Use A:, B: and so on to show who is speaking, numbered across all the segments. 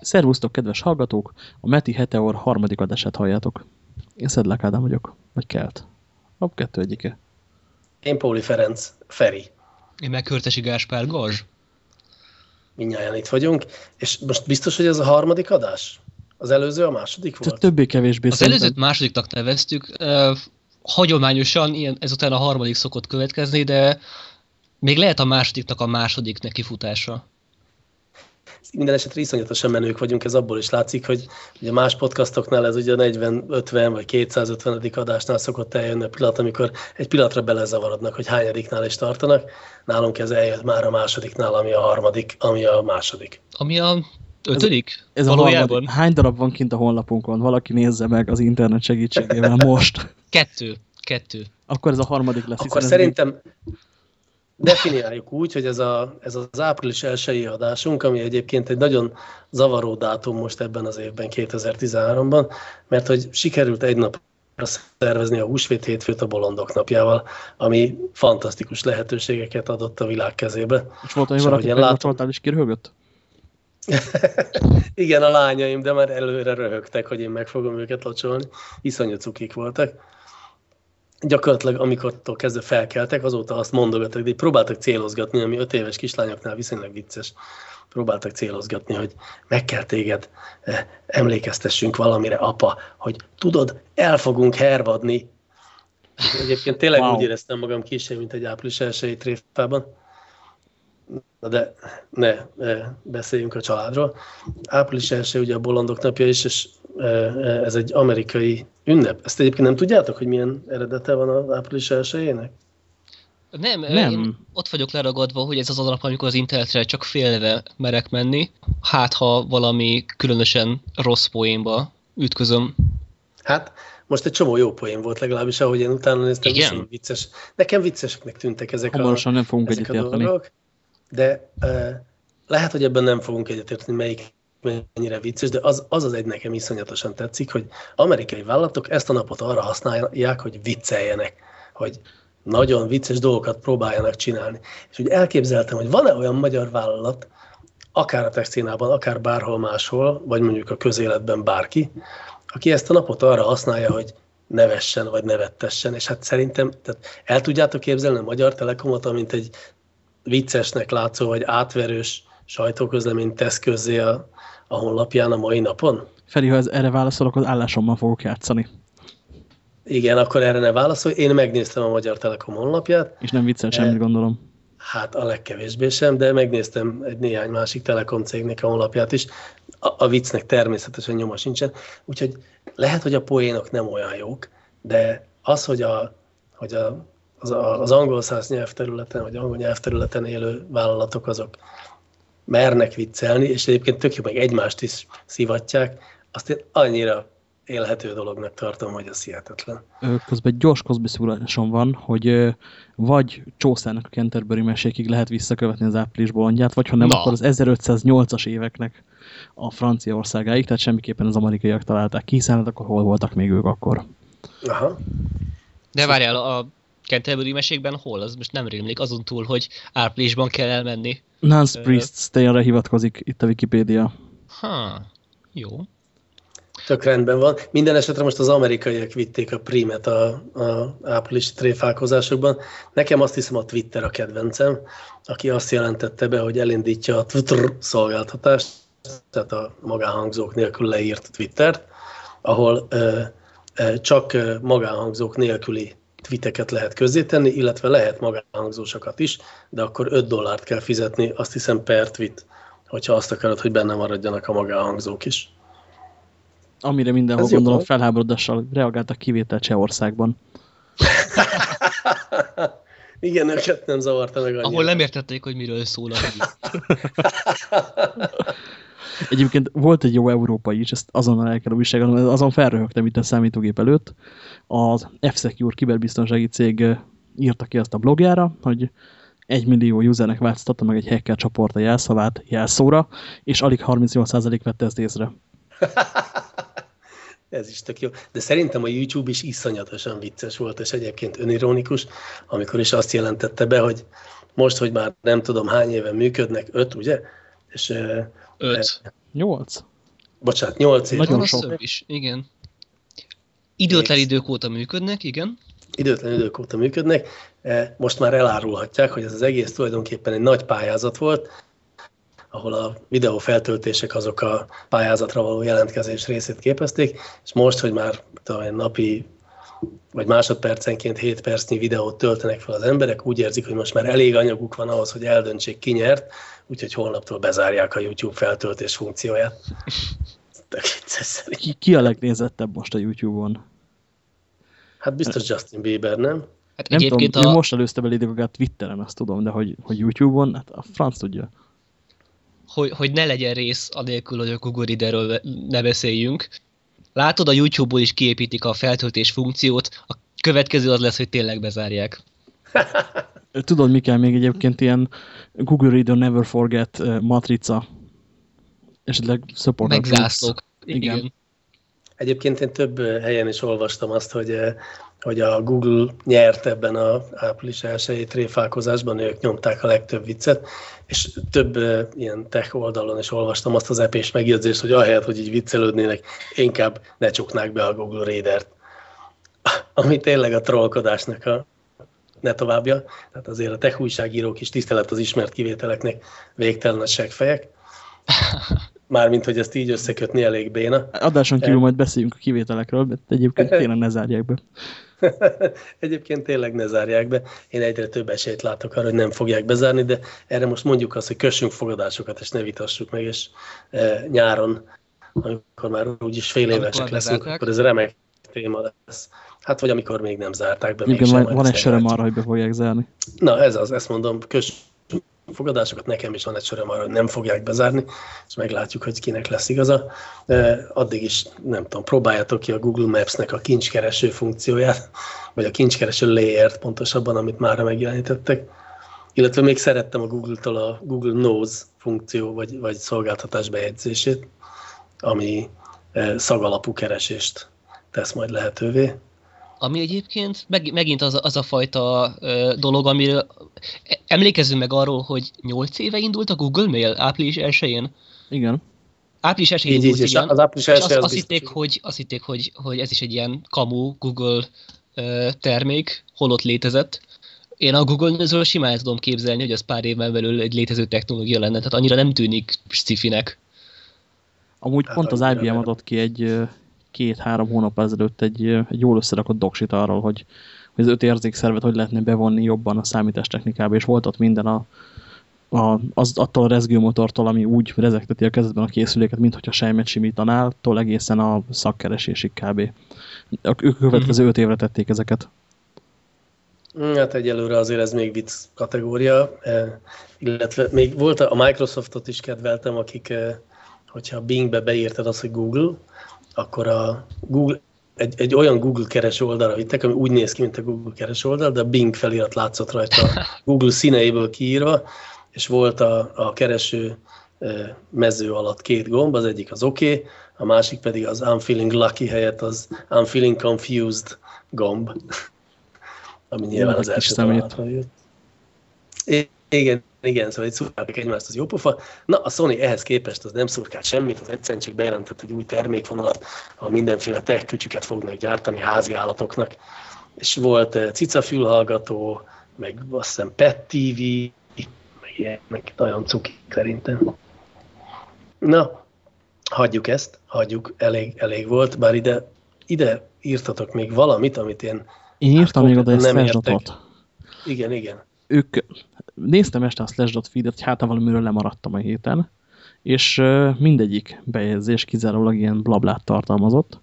A: Szervusztok, kedves hallgatók! A Meti Heteor harmadik adását halljátok. Én Szedlák Ádám vagyok, vagy Kelt. A kettő egyike.
B: Én Póli Ferenc, Feri.
C: Én meg Körtesi Gáspár Gazs.
B: Mindnyáján itt vagyunk, és most biztos, hogy ez a harmadik adás? Az előző a második volt?
A: Többé-kevésbé
C: Az előzőt másodiknak neveztük. Uh, hagyományosan ilyen, ezután a harmadik szokott következni, de még lehet a másodiknak a második nekifutása
B: minden esetre iszonyatosan menők vagyunk, ez abból is látszik, hogy ugye más podcastoknál ez ugye 40, 50 vagy 250. adásnál szokott eljönni a pillanat, amikor egy pillanatra belezavarodnak, hogy hányadiknál is tartanak. Nálunk ez eljött már a másodiknál, ami a harmadik, ami a második.
C: Ami a ötödik?
A: Ez, ez a harmadik. Hány darab van kint a honlapunkon? Valaki nézze meg az internet segítségével most.
C: Kettő. Kettő.
A: Akkor ez a harmadik lesz.
B: Akkor szerintem, definiáljuk úgy, hogy ez, a, ez az április elsői adásunk, ami egyébként egy nagyon zavaró dátum most ebben az évben, 2013-ban, mert hogy sikerült egy napra szervezni a húsvét hétfőt a bolondok napjával, ami fantasztikus lehetőségeket adott a világ kezébe.
A: És volt, hogy valaki látom... is kirhögött?
B: Igen, a lányaim, de már előre röhögtek, hogy én meg fogom őket locsolni. Iszonyú cukik voltak gyakorlatilag amikor kezdve felkeltek, azóta azt mondogattak, de próbáltak célozgatni, ami öt éves kislányoknál viszonylag vicces. Próbáltak célozgatni, hogy meg kell téged, eh, emlékeztessünk valamire, apa, hogy tudod, el fogunk hervadni. Egyébként tényleg wow. úgy éreztem magam később, mint egy április elsői tréfában. Na de ne, ne beszéljünk a családról. Április első ugye a bolondok napja is, és ez egy amerikai ünnep. Ezt egyébként nem tudjátok, hogy milyen eredete van az április elsőjének?
C: Nem, nem. Én ott vagyok leragadva, hogy ez az alap, amikor az internetre csak félve merek menni, hát ha valami különösen rossz poénba ütközöm.
B: Hát, most egy csomó jó poén volt, legalábbis ahogy én utána néztem,
C: Igen?
B: vicces. Nekem vicceseknek tűntek ezek
A: Hamarosan
B: a,
A: nem fogunk ezek a dolgok,
B: de uh, lehet, hogy ebben nem fogunk egyetérteni, melyik mennyire vicces, de az, az az egy nekem iszonyatosan tetszik, hogy amerikai vállalatok ezt a napot arra használják, hogy vicceljenek, hogy nagyon vicces dolgokat próbáljanak csinálni. És úgy elképzeltem, hogy van-e olyan magyar vállalat, akár a textilnában, akár bárhol máshol, vagy mondjuk a közéletben bárki, aki ezt a napot arra használja, hogy nevessen, vagy nevettessen, és hát szerintem tehát el tudjátok képzelni a Magyar Telekomot, mint egy viccesnek látszó, vagy átverős sajtóközleményt tesz közzé a, a honlapján a mai napon?
A: Feri, ha ez erre válaszolok, az állásommal fogok játszani.
B: Igen, akkor erre ne válaszolj. Én megnéztem a Magyar Telekom honlapját.
A: És nem viccel semmit, e, gondolom.
B: Hát a legkevésbé sem, de megnéztem egy néhány másik Telekom cégnek a honlapját is. A, a viccnek természetesen nyoma sincsen. Úgyhogy lehet, hogy a poénok nem olyan jók, de az, hogy, a, hogy a, az, az angol száz nyelvterületen, vagy angol nyelvterületen élő vállalatok azok mernek viccelni, és egyébként tök jó, meg egymást is szivatják, azt én annyira élhető dolognak tartom, hogy az hihetetlen.
A: Közben egy gyors közbeszúrásom van, hogy vagy Csószának a Canterbury mesékig lehet visszakövetni az április bolondját, vagy ha nem, Na. akkor az 1508-as éveknek a Franciaországáig, tehát semmiképpen az amerikaiak találták ki, hiszen hát akkor hol voltak még ők akkor.
B: Aha.
C: De várjál, a Canterbury mesékben hol? Az most nem rémlik, azon túl, hogy áprilisban kell elmenni.
A: Nance Priest tényleg hivatkozik itt a Wikipédia.
C: Ha, jó.
B: Tök rendben van. Minden esetre most az amerikaiak vitték a primet a, a áprilisi tréfálkozásokban. Nekem azt hiszem a Twitter a kedvencem, aki azt jelentette be, hogy elindítja a Twitter szolgáltatást, tehát a magánhangzók nélkül leírt Twittert, ahol ö, ö, csak magánhangzók nélküli tweeteket lehet közzétenni, illetve lehet magánhangzósokat is, de akkor 5 dollárt kell fizetni, azt hiszem per tweet, hogyha azt akarod, hogy benne maradjanak a magánhangzók is.
A: Amire mindenhol Ez gondolom felháborodással reagált a kivétel Csehországban.
B: Igen, őket nem zavarta meg
C: annyira. Ahol nem értették, hogy miről szól a
A: Egyébként volt egy jó európai is, ezt azonnal el kell újságon, azon felröhögtem itt a számítógép előtt. Az F-Secure kiberbiztonsági cég írta ki azt a blogjára, hogy egy millió usernek változtatta meg egy hacker csoport a jelszavát jelszóra, és alig 38% vette ezt észre.
B: Ez is tök jó. De szerintem a YouTube is iszonyatosan vicces volt, és egyébként önironikus, amikor is azt jelentette be, hogy most, hogy már nem tudom hány éve működnek, öt, ugye?
C: És Öt.
A: Nyolc?
B: Bocsánat, nyolc év.
C: Nagyon sok. Is, igen. Időtlen idők óta működnek, igen.
B: Időtlen idők óta működnek. E, most már elárulhatják, hogy ez az egész tulajdonképpen egy nagy pályázat volt, ahol a videó feltöltések azok a pályázatra való jelentkezés részét képezték, és most, hogy már tudom, napi vagy másodpercenként 7 percnyi videót töltenek fel az emberek, úgy érzik, hogy most már elég anyaguk van ahhoz, hogy eldöntsék ki nyert, úgyhogy holnaptól bezárják a YouTube feltöltés funkcióját.
A: Ki, ki a legnézettebb most a YouTube-on?
B: Hát biztos Justin Bieber, nem?
A: Hát nem tudom, a... most előzte be Lady Twitteren, azt tudom, de hogy, hogy YouTube-on, hát a franc tudja.
C: Hogy, hogy ne legyen rész anélkül, hogy a Google Readerről ne beszéljünk. Látod, a YouTube-ból is kiépítik a feltöltés funkciót, a következő az lesz, hogy tényleg bezárják.
A: Tudod, mi kell még egyébként ilyen Google Reader Never Forget matrica, esetleg support.
C: Megzászlók. Igen. Igen.
B: Egyébként én több helyen is olvastam azt, hogy, hogy a Google nyert ebben a április elsői tréfálkozásban, ők nyomták a legtöbb viccet, és több ilyen tech oldalon is olvastam azt az epés megjegyzést, hogy ahelyett, hogy így viccelődnének, inkább ne csuknák be a Google Reader-t. Ami tényleg a trollkodásnak a ne továbbja. Tehát azért a tech újságírók is tisztelet az ismert kivételeknek végtelen a segfejek. Mármint, hogy ezt így összekötni elég béna.
A: Adáson kívül majd beszéljünk a kivételekről, de egyébként tényleg ne zárják be.
B: egyébként tényleg ne zárják be. Én egyre több esélyt látok arra, hogy nem fogják bezárni, de erre most mondjuk azt, hogy kössünk fogadásokat, és ne vitassuk meg, és e, nyáron, amikor már úgyis fél évesek leszünk, akkor ez remek téma lesz. Hát vagy amikor még nem zárták be.
A: Igen, van, van egy söröm arra, hogy be fogják zárni.
B: Na ez az, ezt mondom, kössünk fogadásokat, nekem is van egy sorem arra, hogy nem fogják bezárni, és meglátjuk, hogy kinek lesz igaza. Addig is, nem tudom, próbáljátok ki a Google Maps-nek a kincskereső funkcióját, vagy a kincskereső layer pontosabban, amit már megjelenítettek. Illetve még szerettem a Google-tól a Google Knows funkció, vagy, vagy szolgáltatás bejegyzését, ami szagalapú keresést tesz majd lehetővé.
C: Ami egyébként meg, megint az, az a fajta ö, dolog, amiről emlékezzünk meg arról, hogy 8 éve indult a Google Mail április 1-én.
A: Igen.
C: Április 1 indult, így, igen. Az április és azt, az azt, hitték, hogy, azt hitték, hogy, hogy ez is egy ilyen kamu Google ö, termék, holott létezett. Én a Google-zől simán tudom képzelni, hogy az pár évben belül egy létező technológia lenne, tehát annyira nem tűnik sci
A: Amúgy hát, pont az IBM adott ki egy két-három hónap ezelőtt egy, egy jól összerakott doksit arról, hogy, hogy az öt érzékszervet hogy lehetne bevonni jobban a számítástechnikába, és volt ott minden a, a, az, attól a rezgőmotortól, ami úgy rezegteti a kezdetben a készüléket, mint hogyha sejmet simítanál, tól egészen a szakkeresésig kb. Ők következő öt évre tették ezeket.
B: Hát egyelőre azért ez még vicc kategória, e, illetve még volt a Microsoftot is kedveltem, akik, e, hogyha Bingbe beírtad azt, hogy Google, akkor a Google, egy, egy olyan Google kereső oldalra vittek, ami úgy néz ki, mint a Google kereső oldal, de a Bing felirat látszott rajta Google színeiből kiírva, és volt a, a kereső mező alatt két gomb, az egyik az OK, a másik pedig az I'm feeling lucky helyett az I'm feeling confused gomb, ami nyilván az első találatra jött. Igen, igen, szóval egy szurkáltak egymást, az jó pofa. Na, a Sony ehhez képest az nem szurkált semmit, az egyszerűen csak bejelentett egy új termékvonalat, ahol mindenféle tech kütyüket fognak gyártani házi állatoknak. És volt uh, cica fülhallgató, meg azt hiszem Pet TV, meg ilyenek, nagyon cuki szerintem. Na, hagyjuk ezt, hagyjuk, elég, elég volt, bár ide, ide írtatok még valamit, amit én...
A: Én írtam hát, még oda egy nem
B: Igen, igen.
A: Ők néztem este a Slashdot feedet, hogy hát valamiről lemaradtam a héten, és mindegyik bejegyzés kizárólag ilyen blablát tartalmazott,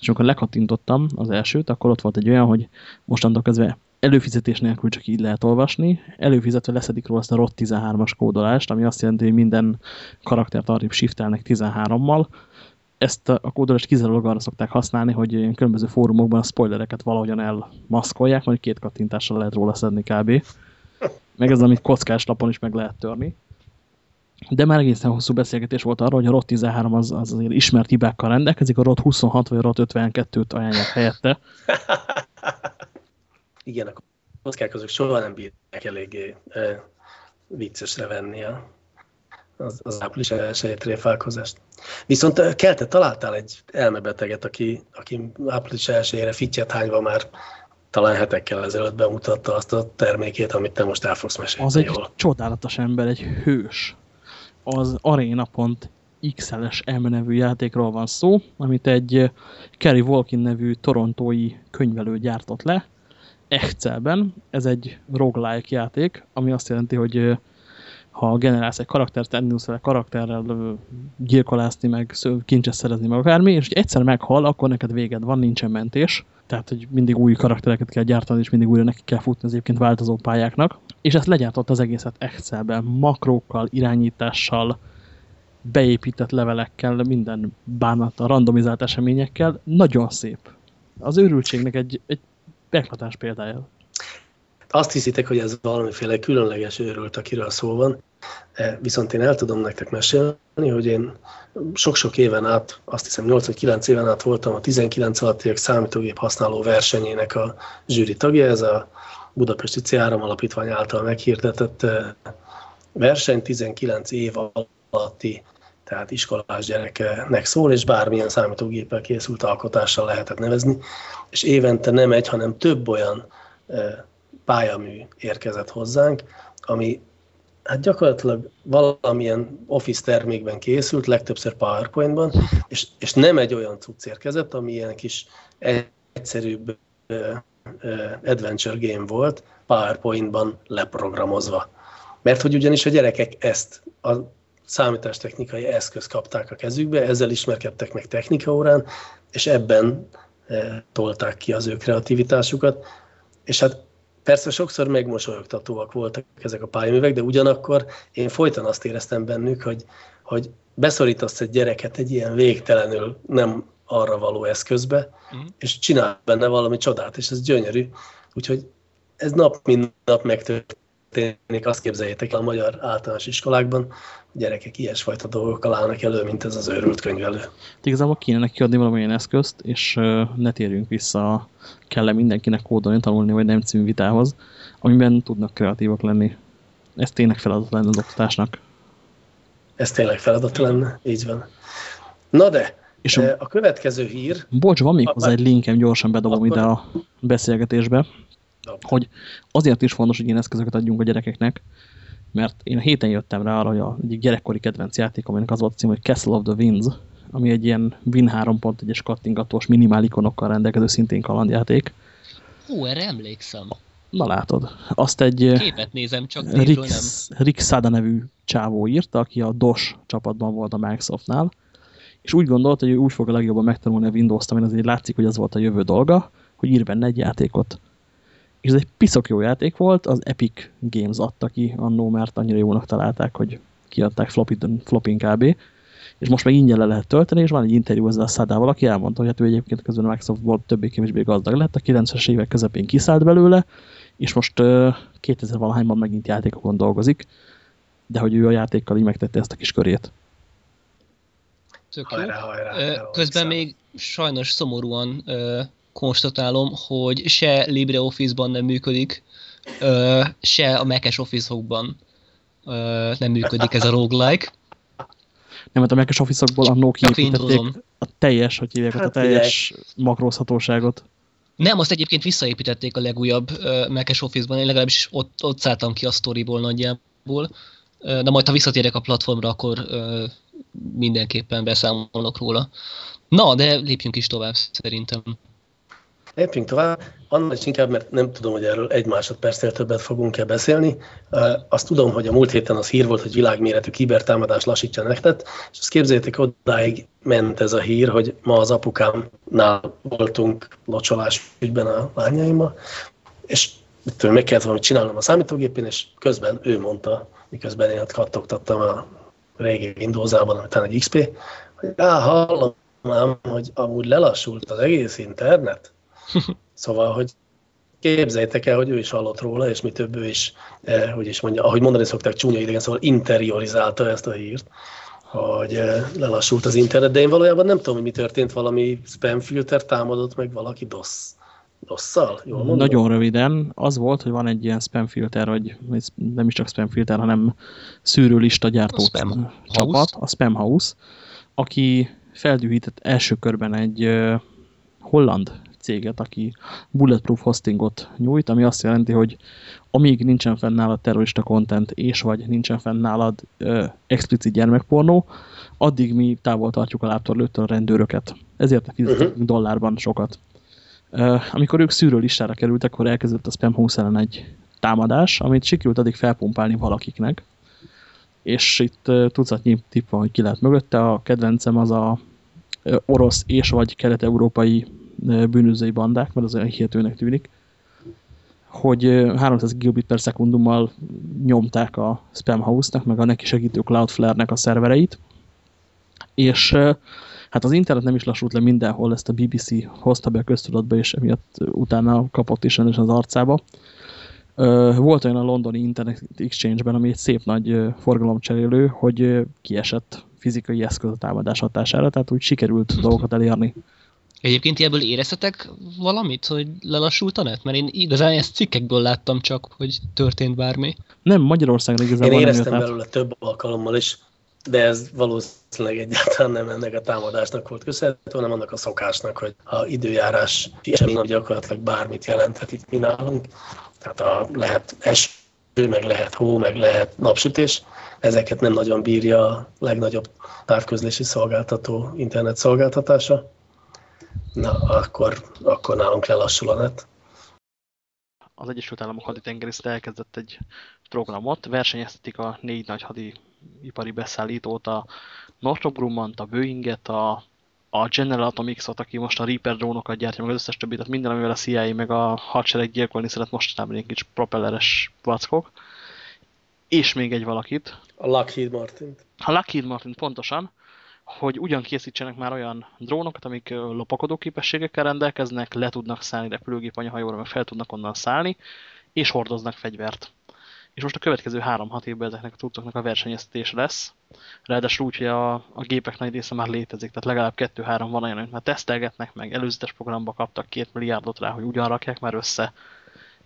A: és amikor lekattintottam az elsőt, akkor ott volt egy olyan, hogy mostantól kezdve előfizetés nélkül csak így lehet olvasni, előfizetve leszedik róla azt a ROT 13-as kódolást, ami azt jelenti, hogy minden karaktert arrébb shiftelnek 13-mal. Ezt a kódolást kizárólag arra szokták használni, hogy különböző fórumokban a spoilereket valahogyan elmaszkolják, majd két kattintással lehet róla szedni kb meg ez, amit kockás lapon is meg lehet törni. De már egészen hosszú beszélgetés volt arról, hogy a ROT 13 az, az azért ismert hibákkal rendelkezik, a ROT 26 vagy a ROT 52-t ajánlják helyette.
B: Igen, a kockák azok soha nem bírják eléggé e, viccesre venni a az, az április elsőjé tréfálkozást. Viszont kell te találtál egy elmebeteget, aki, aki április elsőjére fittyet hányva már talán hetekkel ezelőtt bemutatta azt a termékét, amit te most el fogsz mesélni.
A: Az egy jól. csodálatos ember, egy hős. Az Arena.xl-es M nevű játékról van szó, amit egy Kerry Walkin nevű torontói könyvelő gyártott le, Excelben. Ez egy roguelike játék, ami azt jelenti, hogy ha generálsz egy karaktert, elindulsz vele karakterrel gyilkolászni, meg kincset szerezni, meg akármi, és hogy egyszer meghal, akkor neked véged van, nincsen mentés. Tehát, hogy mindig új karaktereket kell gyártani, és mindig újra neki kell futni az egyébként változó pályáknak. És ezt legyártott az egészet Excelben, makrókkal, irányítással, beépített levelekkel, minden bánattal, randomizált eseményekkel. Nagyon szép. Az őrültségnek egy, egy beklatás példája.
B: Azt hiszitek, hogy ez valamiféle különleges őrült, akiről szó van, e, viszont én el tudom nektek mesélni, hogy én sok-sok éven át, azt hiszem 8 vagy 9 éven át voltam a 19 alattiak számítógép használó versenyének a zsűri tagja, ez a Budapesti C3 Alapítvány által meghirdetett e, verseny 19 év alatti tehát iskolás gyereknek szól, és bármilyen számítógéppel készült alkotással lehetett nevezni, és évente nem egy, hanem több olyan e, pályamű érkezett hozzánk, ami hát gyakorlatilag valamilyen Office termékben készült, legtöbbször PowerPointban, és, és nem egy olyan cucc érkezett, ami ilyen kis egyszerűbb adventure game volt, PowerPointban leprogramozva. Mert hogy ugyanis a gyerekek ezt a számítástechnikai eszköz kapták a kezükbe, ezzel ismerkedtek meg technikaórán, és ebben uh, tolták ki az ő kreativitásukat. És hát Persze sokszor megmosolyogtatóak voltak ezek a pályaművek, de ugyanakkor én folyton azt éreztem bennük, hogy, hogy beszorítasz egy gyereket egy ilyen végtelenül nem arra való eszközbe, mm. és csinál benne valami csodát, és ez gyönyörű. Úgyhogy ez nap mint nap megtörténik, azt képzeljétek el a magyar általános iskolákban, gyerekek ilyesfajta dolgokkal állnak elő, mint ez az őrült könyvelő.
A: Igazából kéne neki adni valamilyen eszközt, és ne térjünk vissza kell-e mindenkinek kódolni, tanulni, vagy nem című vitához, amiben tudnak kreatívak lenni. Ez tényleg feladat lenne az oktatásnak.
B: Ez tényleg feladat lenne, így van. Na de, és a, a következő hír...
A: Bocs, van még hozzá egy linkem, gyorsan bedobom akkor... ide a beszélgetésbe, hogy azért is fontos, hogy ilyen eszközöket adjunk a gyerekeknek, mert én a héten jöttem rá arra, hogy a egyik gyerekkori kedvenc játék, aminek az volt a cím, hogy Castle of the Winds, ami egy ilyen Win 3.1-es kattingatós minimál ikonokkal rendelkező szintén kalandjáték.
C: Ó, erre emlékszem.
A: Na látod, azt egy
C: Képet nézem, csak
A: Rick, nem. Rick Sada nevű csávó írta, aki a DOS csapatban volt a Microsoftnál, és úgy gondolta, hogy ő úgy fog a legjobban megtanulni a Windows-t, amin azért látszik, hogy az volt a jövő dolga, hogy ír benne egy játékot és ez egy piszok jó játék volt, az Epic Games adta ki annó, mert annyira jónak találták, hogy kiadták flopin, flopin kb. És most meg ingyen le lehet tölteni, és van egy interjú ezzel a Szádával, aki elmondta, hogy hát ő egyébként közben a Microsoftból többé-kevésbé gazdag lett, a 90-es évek közepén kiszállt belőle, és most uh, 2000-valahányban megint játékokon dolgozik, de hogy ő a játékkal így megtette ezt a kis körét.
C: Tök jó. Hajrá, hajrá, Közben még sajnos szomorúan konstatálom, hogy se LibreOffice-ban nem működik, se a Mac-es Office-okban nem működik ez a roguelike.
A: Nem, mert a Mac-es Office-okból annó kiépítették a teljes, hogy hívják, hát, a teljes makrózhatóságot.
C: Nem, azt egyébként visszaépítették a legújabb uh, Mac-es Office-ban, én legalábbis ott, ott szálltam ki a sztoriból nagyjából. Uh, de majd ha visszatérek a platformra, akkor uh, mindenképpen beszámolok róla. Na, de lépjünk is tovább szerintem.
B: Lépjünk tovább, annál is inkább, mert nem tudom, hogy erről egy másodpercnél többet fogunk-e beszélni. Azt tudom, hogy a múlt héten az hír volt, hogy világméretű kibertámadás lassítja nektet, és azt képzeljétek, odáig ment ez a hír, hogy ma az apukámnál voltunk locsolás ügyben a lányaimmal, és tudom, meg kellett valamit csinálnom a számítógépén, és közben ő mondta, miközben én kattogtattam a régi Windows-ában, amit egy XP, hogy á, hallom hogy amúgy lelassult az egész internet, Szóval, hogy képzeljétek el, hogy ő is hallott róla, és mi több ő is, eh, hogy is mondja, ahogy mondani szokták csúnya idegen, szóval interiorizálta ezt a hírt, hogy eh, lelassult az internet, de én valójában nem tudom, hogy mi történt, valami spam filter támadott meg valaki DOS Rosszal? Jól mondom?
A: Nagyon röviden. Az volt, hogy van egy ilyen spamfilter, vagy nem is csak spamfilter, hanem szűrőlista gyártó spam csapat, house. a Spam House, aki feldühített első körben egy holland céget, aki bulletproof hostingot nyújt, ami azt jelenti, hogy amíg nincsen fenn nálad terrorista content, és vagy nincsen fenn nálad uh, explicit gyermekpornó, addig mi távol tartjuk a láptorlőttől a rendőröket. Ezért fizetünk uh -huh. dollárban sokat. Uh, amikor ők szűrő listára kerültek, akkor elkezdett a Spam House ellen egy támadás, amit sikerült addig felpumpálni valakiknek. És itt uh, tucatnyi tipp van, hogy ki lehet mögötte. A kedvencem az a orosz és vagy kelet-európai bűnözői bandák, mert az olyan hihetőnek tűnik, hogy 300 gigabit per szekundummal nyomták a Spam House-nak, meg a neki segítő Cloudflare-nek a szervereit, és hát az internet nem is lassult le mindenhol, ezt a BBC hozta be a köztudatba, és emiatt utána kapott is az arcába. Volt olyan a londoni Internet Exchange-ben, ami egy szép nagy forgalomcserélő, hogy kiesett fizikai eszköz a támadás hatására, tehát úgy sikerült dolgokat elérni.
C: Egyébként ebből éreztetek valamit, hogy lelassult a net? Mert én igazán ezt cikkekből láttam csak, hogy történt bármi.
A: Nem, Magyarországon igazából
B: Én éreztem belőle több alkalommal is de ez valószínűleg egyáltalán nem ennek a támadásnak volt köszönhető, hanem annak a szokásnak, hogy a időjárás esemény gyakorlatilag bármit jelenthet itt mi nálunk. Tehát a, lehet eső, meg lehet hó, meg lehet napsütés. Ezeket nem nagyon bírja a legnagyobb távközlési szolgáltató internet szolgáltatása. Na, akkor, akkor nálunk lelassul a net
A: az Egyesült Államok haditengerészet elkezdett egy programot, versenyeztetik a négy nagy hadi ipari beszállítót, a Northrop Grumman-t, a Boeinget, a, a General Atomics-ot, aki most a Reaper drónokat gyártja, meg az összes többit, tehát minden, amivel a CIA meg a hadsereg gyilkolni szeret mostanában egy kicsi propelleres vackok. És még egy valakit.
B: A Lockheed Martin.
A: A Lockheed Martin, pontosan hogy ugyan készítsenek már olyan drónokat, amik lopakodó képességekkel rendelkeznek, le tudnak szállni repülőgép anyahajóra, meg fel tudnak onnan szállni, és hordoznak fegyvert. És most a következő 3-6 évben ezeknek a tudtoknak a versenyeztetés lesz. Ráadásul úgy, hogy a, a gépek nagy része már létezik, tehát legalább 2-3 van olyan, amit már tesztelgetnek, meg előzetes programba kaptak 2 milliárdot rá, hogy ugyan rakják már össze,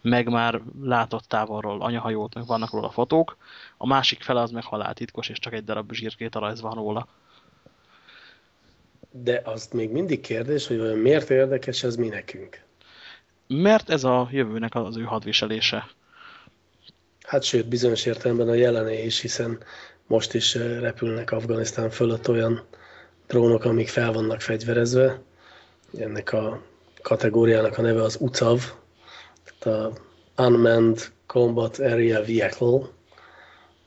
A: meg már látott távolról anyahajót, meg vannak róla fotók. A másik fele az meg haláltitkos, és csak egy darab zsírkét rajz van róla.
B: De azt még mindig kérdés, hogy olyan miért érdekes ez mi nekünk?
A: Mert ez a jövőnek az ő hadviselése.
B: Hát sőt, bizonyos értelemben a jelené is, hiszen most is repülnek Afganisztán fölött olyan drónok, amik fel vannak fegyverezve. Ennek a kategóriának a neve az UCAV, tehát a Unmanned Combat Area Vehicle,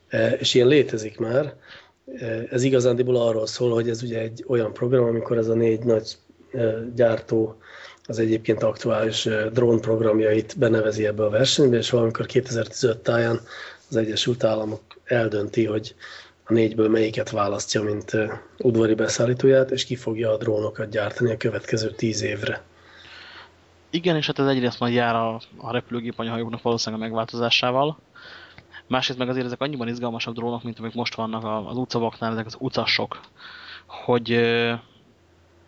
B: eh, és ilyen létezik már. Eh, ez igazándiból arról szól, hogy ez ugye egy olyan program, amikor ez a négy nagy gyártó az egyébként aktuális drón programjait benevezi ebbe a versenybe, és valamikor 2015 táján az Egyesült Államok eldönti, hogy a négyből melyiket választja, mint udvari beszállítóját, és ki fogja a drónokat gyártani a következő tíz évre.
A: Igen, és hát ez egyrészt majd jár a, a repülőgép anyahajóknak valószínűleg a megváltozásával. Másrészt meg azért ezek annyiban izgalmasabb drónok, mint amik most vannak az utcavaknál, ezek az utasok, hogy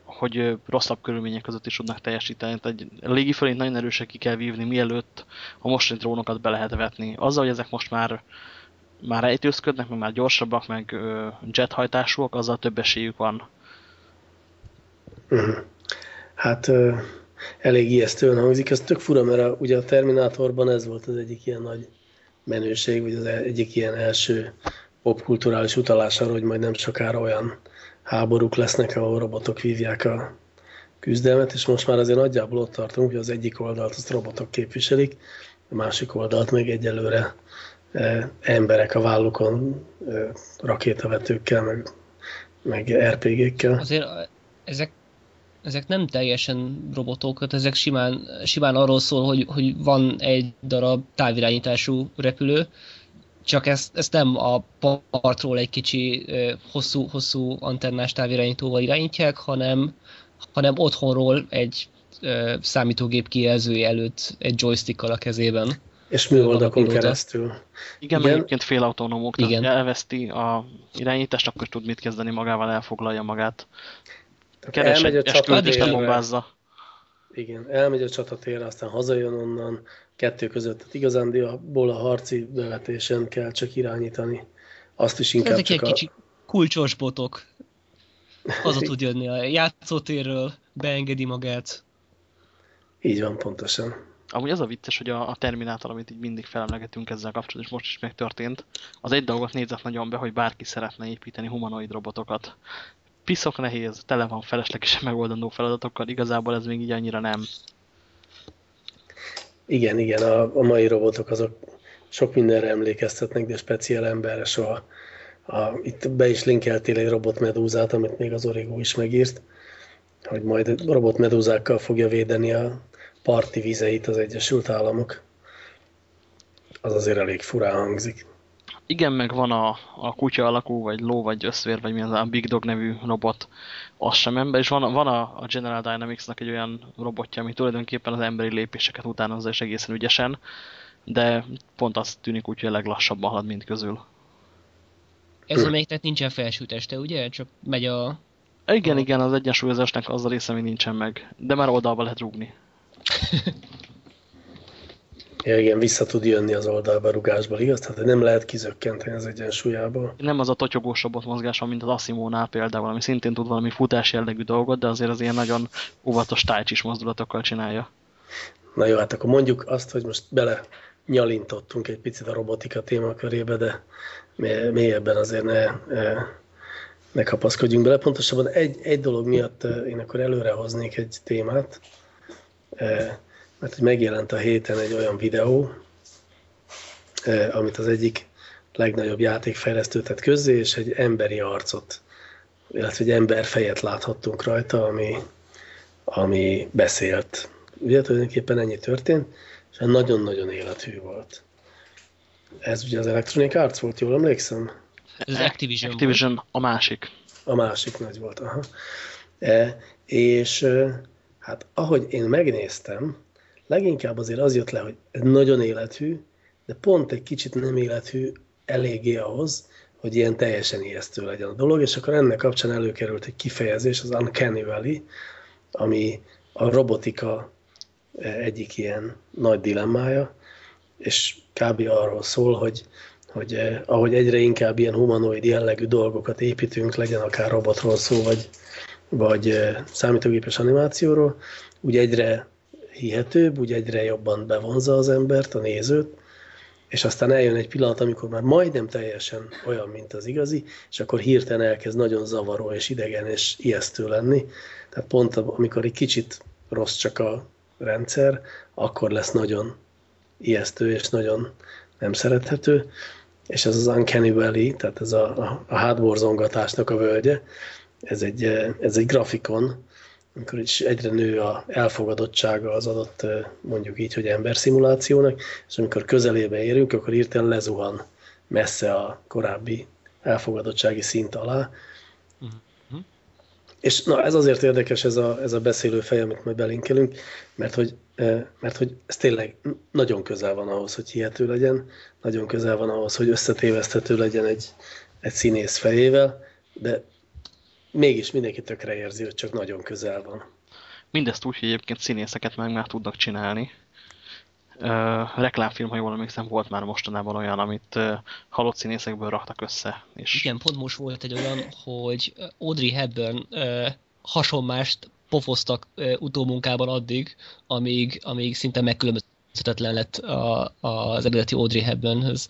A: hogy rosszabb körülmények között is tudnak teljesíteni. Tehát a légifölényt nagyon erősen ki kell vívni, mielőtt a mostani drónokat be lehet vetni. Azzal, hogy ezek most már már ejtőzködnek, meg már gyorsabbak, meg jethajtásúak, azzal több esélyük van.
B: Mhm. Hát elég ijesztően hangzik. Ez tök fura, mert ugye a Terminátorban ez volt az egyik ilyen nagy menőség, vagy az egyik ilyen első popkulturális utalás arra, hogy majd nem sokára olyan háborúk lesznek, ahol robotok vívják a küzdelmet, és most már azért nagyjából ott tartunk, hogy az egyik oldalt azt robotok képviselik, a másik oldalt meg egyelőre e, emberek a vállukon e, rakétavetőkkel, meg, meg RPG-kkel.
C: Azért ezek, ezek nem teljesen robotok, hát ezek simán, simán arról szól, hogy, hogy van egy darab távirányítású repülő, csak ezt, ezt nem a partról egy kicsi hosszú, hosszú antennás távirányítóval irányítják, hanem, hanem otthonról egy számítógép kijelzője előtt egy joystickkal a kezében.
B: És műholdakon keresztül.
A: Igen, Igen. egyébként félautonómok, tehát Igen. elveszti a irányítást, akkor tud mit kezdeni magával, elfoglalja magát.
B: Keres elmegy a csatlatér, igen, elmegy a csatatérre, aztán hazajön onnan, kettő között. Tehát igazándiból a harci bevetésen kell csak irányítani. Azt is inkább
C: Ezek
B: csak
C: egy a... kicsi kulcsos botok. Haza tud jönni a játszótérről, beengedi magát.
B: Így van, pontosan.
A: Amúgy az a vicces, hogy a, a Terminátor, amit így mindig felemlegetünk ezzel kapcsolatban, és most is megtörtént, az egy dolgot nézett nagyon be, hogy bárki szeretne építeni humanoid robotokat. Piszok nehéz, tele van feleslegesen megoldandó feladatokkal, igazából ez még így annyira nem.
B: Igen, igen, a, a mai robotok azok sok mindenre emlékeztetnek, de speciál emberre soha. A, itt be is linkeltél egy robotmedúzát, amit még az Origo is megírt, hogy majd robotmedúzákkal fogja védeni a parti vizeit az Egyesült Államok. Az azért elég furán hangzik.
A: Igen, meg van a, a kutya alakú, vagy ló, vagy összvér, vagy mi az a Big Dog nevű robot, az sem ember, és van, van a, a General Dynamics-nak egy olyan robotja, ami tulajdonképpen az emberi lépéseket utánozza, és egészen ügyesen, de pont azt tűnik úgy, hogy a leglassabban halad mind közül.
C: Ez a még tehát nincsen felső teste, ugye? Csak megy a...
A: Igen, a... igen, az egyensúlyozásnak az a része, ami nincsen meg, de már oldalba lehet rúgni.
B: Ja, igen, vissza tud jönni az oldalba rugásból, igaz? Tehát nem lehet kizökkenteni az egyensúlyából.
A: Nem az a totyogós robot mozgása, mint az Asimónál például, ami szintén tud valami futás jellegű dolgot, de azért az ilyen nagyon óvatos tájcsis mozdulatokkal csinálja.
B: Na jó, hát akkor mondjuk azt, hogy most bele nyalintottunk egy picit a robotika témakörébe, de mélyebben azért ne, ne kapaszkodjunk bele. Pontosabban egy, egy dolog miatt én akkor előre hoznék egy témát, mert hogy megjelent a héten egy olyan videó, amit az egyik legnagyobb játékfejlesztő tett közzé, és egy emberi arcot, illetve egy ember fejet láthattunk rajta, ami, ami beszélt. Ugye tulajdonképpen ennyi történt, és nagyon-nagyon élethű volt. Ez ugye az Electronic Arts volt, jól emlékszem?
C: Ez az Activision,
A: Activision volt. a másik.
B: A másik nagy volt, aha. E, és hát ahogy én megnéztem, leginkább azért az jött le, hogy ez nagyon élethű, de pont egy kicsit nem élethű eléggé ahhoz, hogy ilyen teljesen ijesztő legyen a dolog, és akkor ennek kapcsán előkerült egy kifejezés, az Uncanny Valley, ami a robotika egyik ilyen nagy dilemmája, és kb. arról szól, hogy, hogy eh, ahogy egyre inkább ilyen humanoid jellegű dolgokat építünk, legyen akár robotról szó, vagy, vagy eh, számítógépes animációról, úgy egyre hihetőbb, úgy egyre jobban bevonza az embert, a nézőt, és aztán eljön egy pillanat, amikor már majdnem teljesen olyan, mint az igazi, és akkor hirtelen elkezd nagyon zavaró és idegen és ijesztő lenni. Tehát pont amikor egy kicsit rossz csak a rendszer, akkor lesz nagyon ijesztő és nagyon nem szerethető, és ez az Uncanny Valley, tehát ez a, a, a hátborzongatásnak a völgye, ez egy, ez egy grafikon, amikor is egyre nő a elfogadottsága az adott, mondjuk így, hogy emberszimulációnak, és amikor közelébe érünk, akkor hirtelen lezuhan messze a korábbi elfogadottsági szint alá, és na, ez azért érdekes ez a, ez a beszélő fej, amit majd belinkelünk, mert hogy, mert hogy ez tényleg nagyon közel van ahhoz, hogy hihető legyen, nagyon közel van ahhoz, hogy összetéveszthető legyen egy, egy színész fejével, de mégis mindenki tökre érzi, hogy csak nagyon közel van.
A: Mindezt úgy, hogy egyébként színészeket meg már tudnak csinálni. Uh, reklámfilm, ha jól emlékszem, volt már mostanában olyan, amit uh, halott színészekből raktak össze. És...
C: Igen, pont most volt egy olyan, hogy Audrey Hepburn uh, hasonmást pofoztak uh, utómunkában addig, amíg, amíg szinte megkülönböztetetlen lett a, az eredeti Audrey Hepburnhöz,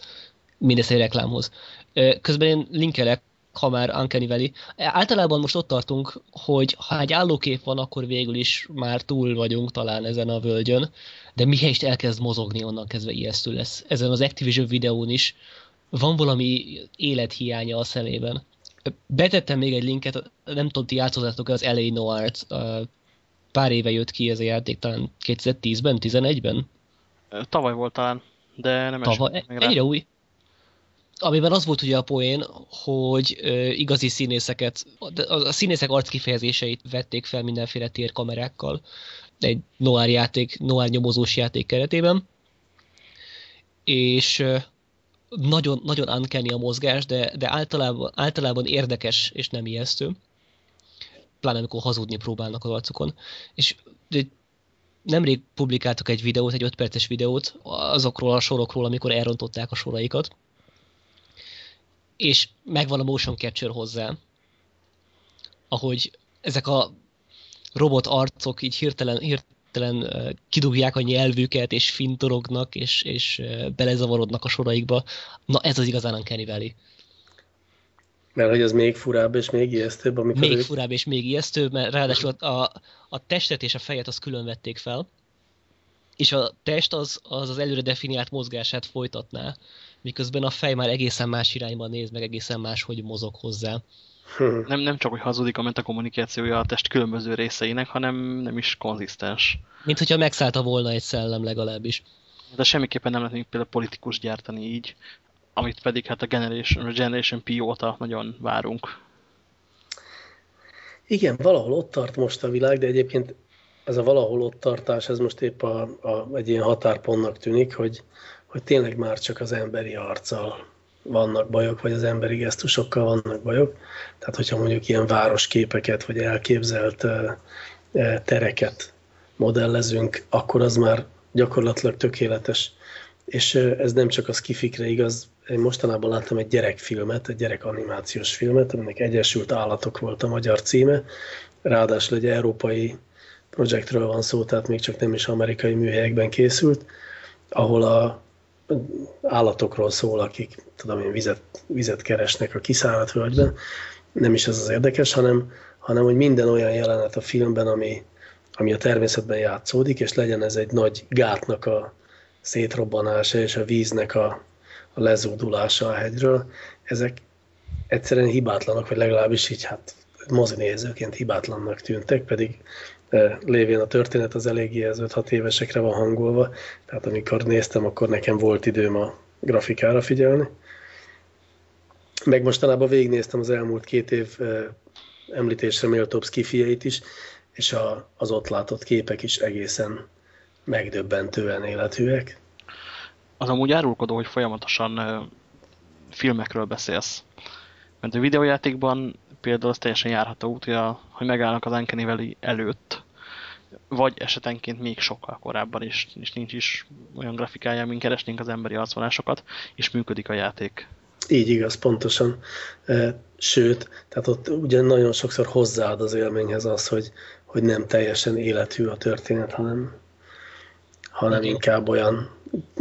C: mindezt egy reklámhoz. Uh, közben én linkelek ha már Uncanny Valley. Általában most ott tartunk, hogy ha egy állókép van, akkor végül is már túl vagyunk talán ezen a völgyön, de mihelyest elkezd mozogni, onnan kezdve ijesztő lesz. Ezen az Activision videón is van valami élethiánya a szemében. Betettem még egy linket, nem tudom, ti játszottátok az LA Noir-t, pár éve jött ki ez a játék, talán 2010-ben, 11-ben?
A: Tavaly volt talán, de nem
C: Tavaly, ennyire új amiben az volt ugye a poén, hogy ö, igazi színészeket, a, a színészek arckifejezéseit vették fel mindenféle térkamerákkal egy noir játék, noir nyomozós játék keretében, és nagyon, nagyon uncanny a mozgás, de, de általában, általában érdekes és nem ijesztő. Pláne amikor hazudni próbálnak az arcukon. És de nemrég publikáltak egy videót, egy 5 perces videót azokról a sorokról, amikor elrontották a soraikat, és megvan a motion capture hozzá, ahogy ezek a robot arcok így hirtelen, hirtelen kidugják a nyelvüket, és fintorognak, és, és belezavarodnak a soraikba. Na ez az igazán Uncanny Valley.
B: Mert hogy az még furább és még ijesztőbb, amikor
C: Még ők... furább és még ijesztőbb, mert ráadásul a, a testet és a fejet azt külön vették fel, és a test az az, az előre definiált mozgását folytatná, miközben a fej már egészen más irányba néz, meg egészen más, hogy mozog hozzá.
A: Nem, nem csak, hogy hazudik a metakommunikációja a test különböző részeinek, hanem nem is konzisztens.
C: Mint hogyha megszállta volna egy szellem legalábbis.
A: De semmiképpen nem lehet például politikus gyártani így, amit pedig hát a Generation, a Generation P óta nagyon várunk.
B: Igen, valahol ott tart most a világ, de egyébként ez a valahol ott tartás, ez most épp a, a, egy ilyen határpontnak tűnik, hogy, hogy tényleg már csak az emberi arccal vannak bajok, vagy az emberi gesztusokkal vannak bajok. Tehát, hogyha mondjuk ilyen városképeket, vagy elképzelt tereket modellezünk, akkor az már gyakorlatilag tökéletes. És ez nem csak az kifikre igaz, én mostanában láttam egy gyerekfilmet, egy gyerekanimációs filmet, aminek Egyesült Állatok volt a magyar címe, ráadásul egy európai projektről van szó, tehát még csak nem is amerikai műhelyekben készült, ahol a állatokról szól, akik tudom én, vizet, vizet keresnek a kiszáradt völgyben. Nem is ez az érdekes, hanem, hanem hogy minden olyan jelenet a filmben, ami, ami a természetben játszódik, és legyen ez egy nagy gátnak a szétrobbanása és a víznek a, a lezúdulása a hegyről, ezek egyszerűen hibátlanok, vagy legalábbis így hát mozinézőként hibátlannak tűntek, pedig lévén a történet az eléggé az 5-6 évesekre van hangolva, tehát amikor néztem, akkor nekem volt időm a grafikára figyelni. Meg mostanában végignéztem az elmúlt két év említésre méltóbb skifieit is, és a, az ott látott képek is egészen megdöbbentően életűek.
A: Az amúgy árulkodó, hogy folyamatosan filmekről beszélsz. Mert a videójátékban például az teljesen járható út, hogy megállnak az Uncanny előtt, vagy esetenként még sokkal korábban is, és nincs is olyan grafikája, mint keresnénk az emberi arcvonásokat, és működik a játék.
B: Így igaz, pontosan. Sőt, tehát ott ugye nagyon sokszor hozzáad az élményhez az, hogy, hogy nem teljesen élethű a történet, hanem, hanem inkább olyan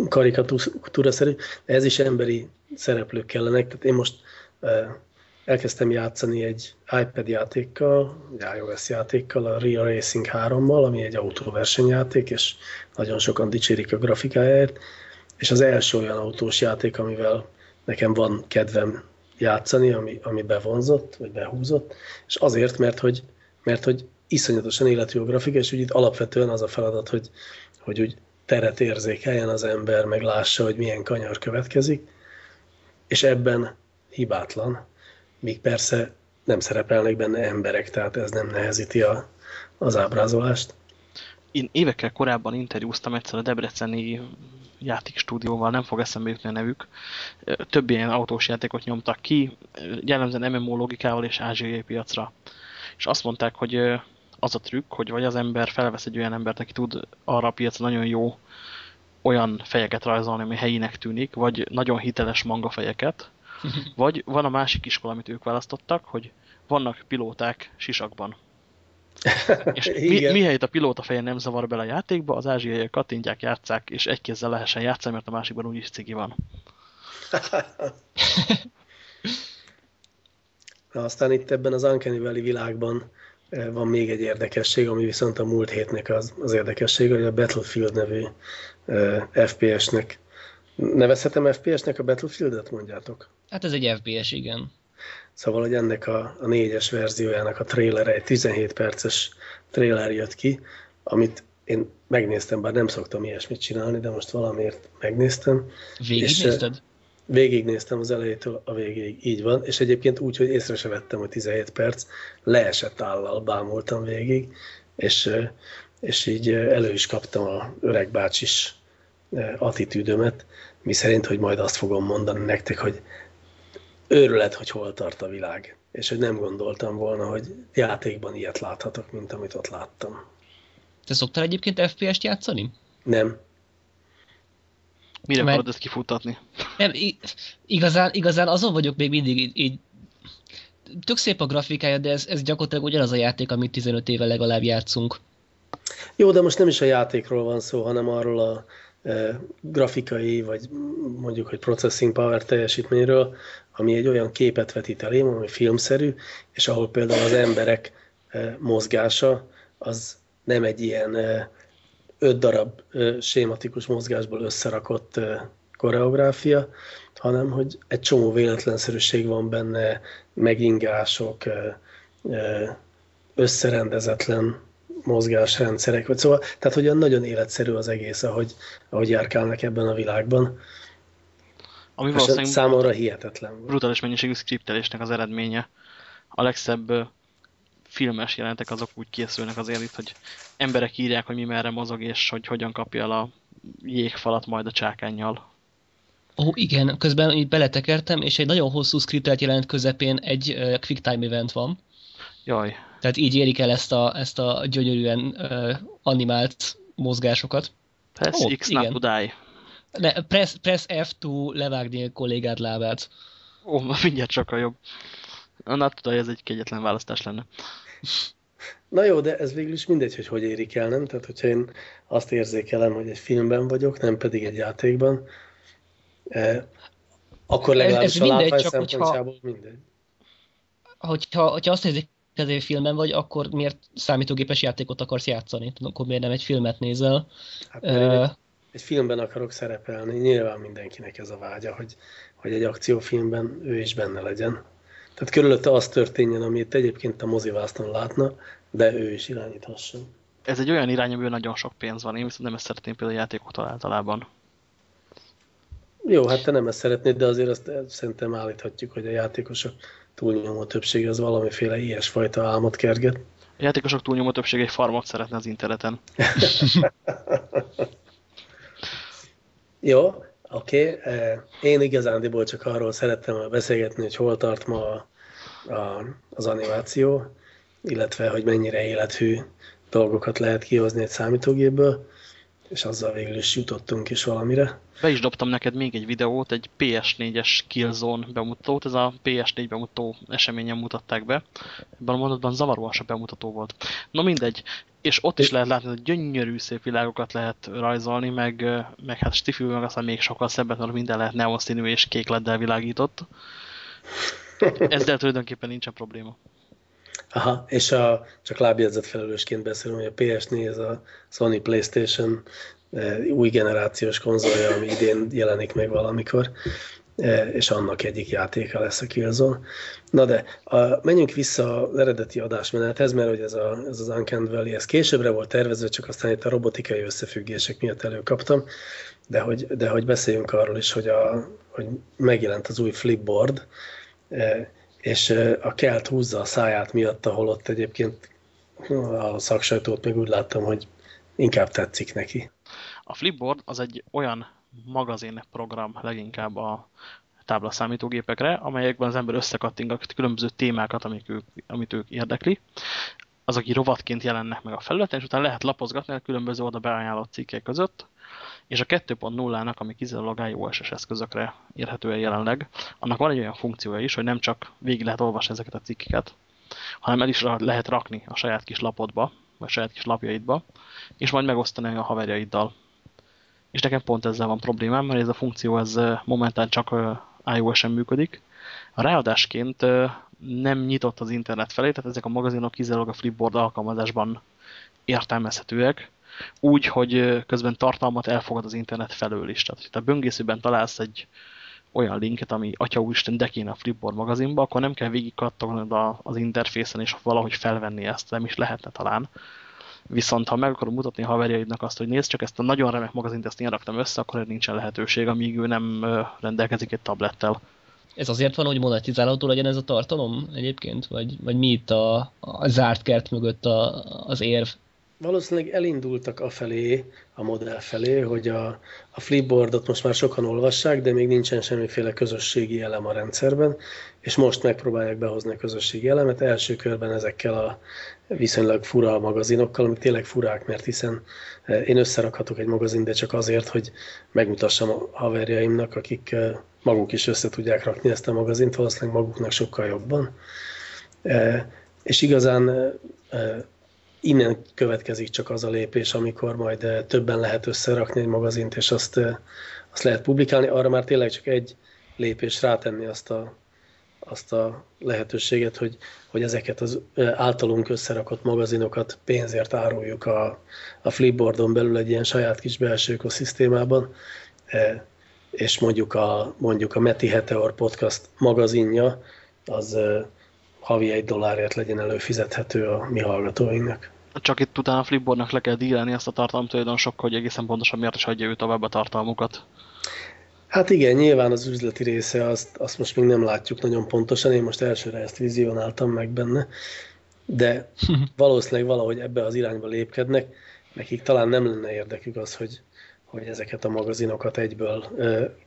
B: karikatúra-szerű. Ez is emberi szereplők kellenek. Tehát én most elkezdtem játszani egy iPad játékkal, egy iOS játékkal, a Real Racing 3-mal, ami egy autóversenyjáték, és nagyon sokan dicsérik a grafikájáért, és az első olyan autós játék, amivel nekem van kedvem játszani, ami, ami bevonzott, vagy behúzott, és azért, mert hogy, mert hogy iszonyatosan életű a grafika, és úgy itt alapvetően az a feladat, hogy, hogy úgy teret érzékeljen az ember, meg lássa, hogy milyen kanyar következik, és ebben hibátlan míg persze nem szerepelnek benne emberek, tehát ez nem nehezíti a, az ábrázolást.
A: Én évekkel korábban interjúztam egyszer a Debreceni játékstúdióval, nem fog eszembe jutni a nevük. Több ilyen autós játékot nyomtak ki, jellemzően MMO logikával és ázsiai piacra. És azt mondták, hogy az a trükk, hogy vagy az ember felvesz egy olyan embert, aki tud arra a piacra nagyon jó olyan fejeket rajzolni, ami helyinek tűnik, vagy nagyon hiteles manga fejeket, vagy van a másik iskola, amit ők választottak, hogy vannak pilóták sisakban. és mi, mihelyt a pilóta feje nem zavar bele a játékba, az ázsiaiak kattintják, játszák, és egy kézzel lehessen játszani, mert a másikban úgyis cigi van.
B: Na, aztán itt ebben az Uncanny Valley világban eh, van még egy érdekesség, ami viszont a múlt hétnek az, az érdekesség, hogy a Battlefield nevű uh, eh, FPS-nek Nevezhetem FPS-nek a Battlefield-et, mondjátok?
C: Hát ez egy FPS, igen.
B: Szóval, hogy ennek a, a négyes verziójának a trailer, egy 17 perces trailer jött ki, amit én megnéztem, bár nem szoktam ilyesmit csinálni, de most valamiért megnéztem.
C: Végignézted?
B: Végignéztem az elejétől a végéig, így van, és egyébként úgy, hogy észre se vettem, hogy 17 perc, leesett állal bámultam végig, és, és így elő is kaptam a öreg bácsis attitűdömet, mi szerint, hogy majd azt fogom mondani nektek, hogy őrület, hogy hol tart a világ. És hogy nem gondoltam volna, hogy játékban ilyet láthatok, mint amit ott láttam.
C: Te szoktál egyébként FPS-t játszani?
B: Nem.
A: Mire Mert... akarod ezt kifutatni?
C: Nem, igazán, igazán azon vagyok még mindig így, így tök szép a grafikája, de ez, ez gyakorlatilag ugyanaz a játék, amit 15 éve legalább játszunk.
B: Jó, de most nem is a játékról van szó, hanem arról a e, grafikai, vagy mondjuk, hogy processing power teljesítményről, ami egy olyan képet vetít elém, ami filmszerű, és ahol például az emberek e, mozgása az nem egy ilyen e, öt darab e, sématikus mozgásból összerakott koreográfia, hanem hogy egy csomó véletlenszerűség van benne, megingások, összerendezetlen mozgásrendszerek, vagy szóval, tehát hogy nagyon életszerű az egész, ahogy, ahogy járkálnak ebben a világban. Ami valószínűleg számomra hihetetlen.
A: Brutális mennyiségű skriptelésnek az eredménye. A legszebb filmes jelentek azok úgy készülnek azért itt, hogy emberek írják, hogy mi merre mozog, és hogy hogyan kapja el a jégfalat majd a csákányjal.
C: Ó, oh, igen, közben így beletekertem, és egy nagyon hosszú scriptelt jelent közepén egy uh, quick time event van.
A: Jaj.
C: Tehát így érik el ezt a, ezt a gyönyörűen uh, animált mozgásokat.
A: Oh, X igen. not
C: Ne, press, press F2 levágni a kollégád lábát.
A: Ó, mindjárt sokkal jobb. Na, tudod, ez egy kegyetlen választás lenne.
B: Na jó, de ez végül is mindegy, hogy hogy érik el, nem? Tehát, hogyha én azt érzékelem, hogy egy filmben vagyok, nem pedig egy játékban, eh, akkor legalábbis ez, ez a mindegy, csak hogyha, mindegy.
C: Hogyha, hogyha azt érzik, hogy egy filmben vagy, akkor miért számítógépes játékot akarsz játszani? Akkor miért nem egy filmet nézel?
B: Hát, uh, egy, filmben akarok szerepelni. Nyilván mindenkinek ez a vágya, hogy, hogy egy akciófilmben ő is benne legyen. Tehát körülötte az történjen, amit egyébként a mozivászton látna, de ő is irányíthasson.
A: Ez egy olyan irány, amiben nagyon sok pénz van. Én viszont nem ezt szeretném például a játékoktól általában.
B: Jó, hát te nem ezt szeretnéd, de azért azt szerintem állíthatjuk, hogy a játékosok túlnyomó többsége az valamiféle ilyesfajta álmot kerget.
A: A játékosok túlnyomó többsége egy farmot szeretne az interneten.
B: Jó, oké. Okay. Én igazándiból csak arról szerettem beszélgetni, hogy hol tart ma a, a, az animáció, illetve hogy mennyire élethű dolgokat lehet kihozni egy számítógépből és azzal végül is jutottunk is valamire.
A: Be is dobtam neked még egy videót, egy PS4-es Killzone bemutatót, ez a PS4 bemutató eseményen mutatták be. Ebben a mondatban zavaróan a bemutató volt. No mindegy, és ott is lehet látni, hogy gyönyörű szép világokat lehet rajzolni, meg, meg hát Stiffy meg aztán még sokkal szebbet, mert minden lehet neonszínű és kék leddel világított. Ezzel tulajdonképpen nincsen probléma.
B: Aha, és a, csak lábjegyzet felelősként beszélünk, hogy a PS4 ez a Sony Playstation e, új generációs konzolja, ami idén jelenik meg valamikor, e, és annak egyik játéka lesz a Killzone. Na de, a, menjünk vissza az eredeti adásmenethez, mert hogy ez, a, ez az Uncanny Valley, ez későbbre volt tervezve, csak aztán itt a robotikai összefüggések miatt előkaptam, de hogy, de hogy beszéljünk arról is, hogy, a, hogy megjelent az új Flipboard, e, és a kelt húzza a száját miatt, ahol ott egyébként a szaksajtót meg úgy láttam, hogy inkább tetszik neki.
A: A Flipboard az egy olyan magazin program leginkább a táblaszámítógépekre, amelyekben az ember összekatting különböző témákat, amik ők, amit ők érdekli. Azok így rovatként jelennek meg a felületen, és utána lehet lapozgatni a különböző oda beajánlott cikkek között, és a 2.0-nak, ami kizárólag iOS-es eszközökre érhető el jelenleg, annak van egy olyan funkciója is, hogy nem csak végig lehet olvasni ezeket a cikkeket, hanem el is lehet rakni a saját kis lapodba, vagy saját kis lapjaidba, és majd megosztani a haverjaiddal. És nekem pont ezzel van problémám, mert ez a funkció ez momentán csak iOS-en működik. Ráadásként nem nyitott az internet felé, tehát ezek a magazinok kizárólag a Flipboard alkalmazásban értelmezhetőek, úgy, hogy közben tartalmat elfogad az internet felől is. Tehát, ha a böngészőben találsz egy olyan linket, ami atya úristen de kéne a Flipboard magazinba, akkor nem kell végig az interfészen, és valahogy felvenni ezt, nem is lehetne talán. Viszont ha meg akarom mutatni a haverjaidnak azt, hogy nézd csak ezt a nagyon remek magazint, ezt én raktam össze, akkor nincsen lehetőség, amíg ő nem rendelkezik egy tablettel.
C: Ez azért van, hogy monetizálható legyen ez a tartalom egyébként? Vagy, vagy mi itt a, a zárt kert mögött a, az érv?
B: valószínűleg elindultak afelé, a modell felé, hogy a, a Flipboardot most már sokan olvassák, de még nincsen semmiféle közösségi elem a rendszerben, és most megpróbálják behozni a közösségi elemet, első körben ezekkel a viszonylag fura magazinokkal, amik tényleg furák, mert hiszen e, én összerakhatok egy magazin, de csak azért, hogy megmutassam a haverjaimnak, akik e, maguk is össze tudják rakni ezt a magazint, valószínűleg maguknak sokkal jobban. E, és igazán innen következik csak az a lépés, amikor majd többen lehet összerakni egy magazint, és azt, azt lehet publikálni. Arra már tényleg csak egy lépés rátenni azt a, azt a lehetőséget, hogy, hogy ezeket az általunk összerakott magazinokat pénzért áruljuk a, a Flipboardon belül egy ilyen saját kis belső ökoszisztémában, és mondjuk a, mondjuk a Meti Heteor podcast magazinja, az havi egy dollárért legyen előfizethető a mi hallgatóinknak.
A: Csak itt utána Flipboardnak le kell dílelni ezt a tartalomtulajdonosokkal, hogy egészen pontosan miért is adja ő tovább a tartalmukat.
B: Hát igen, nyilván az üzleti része, azt, azt most még nem látjuk nagyon pontosan, én most elsőre ezt vizionáltam meg benne, de valószínűleg valahogy ebbe az irányba lépkednek, nekik talán nem lenne érdekük az, hogy, hogy ezeket a magazinokat egyből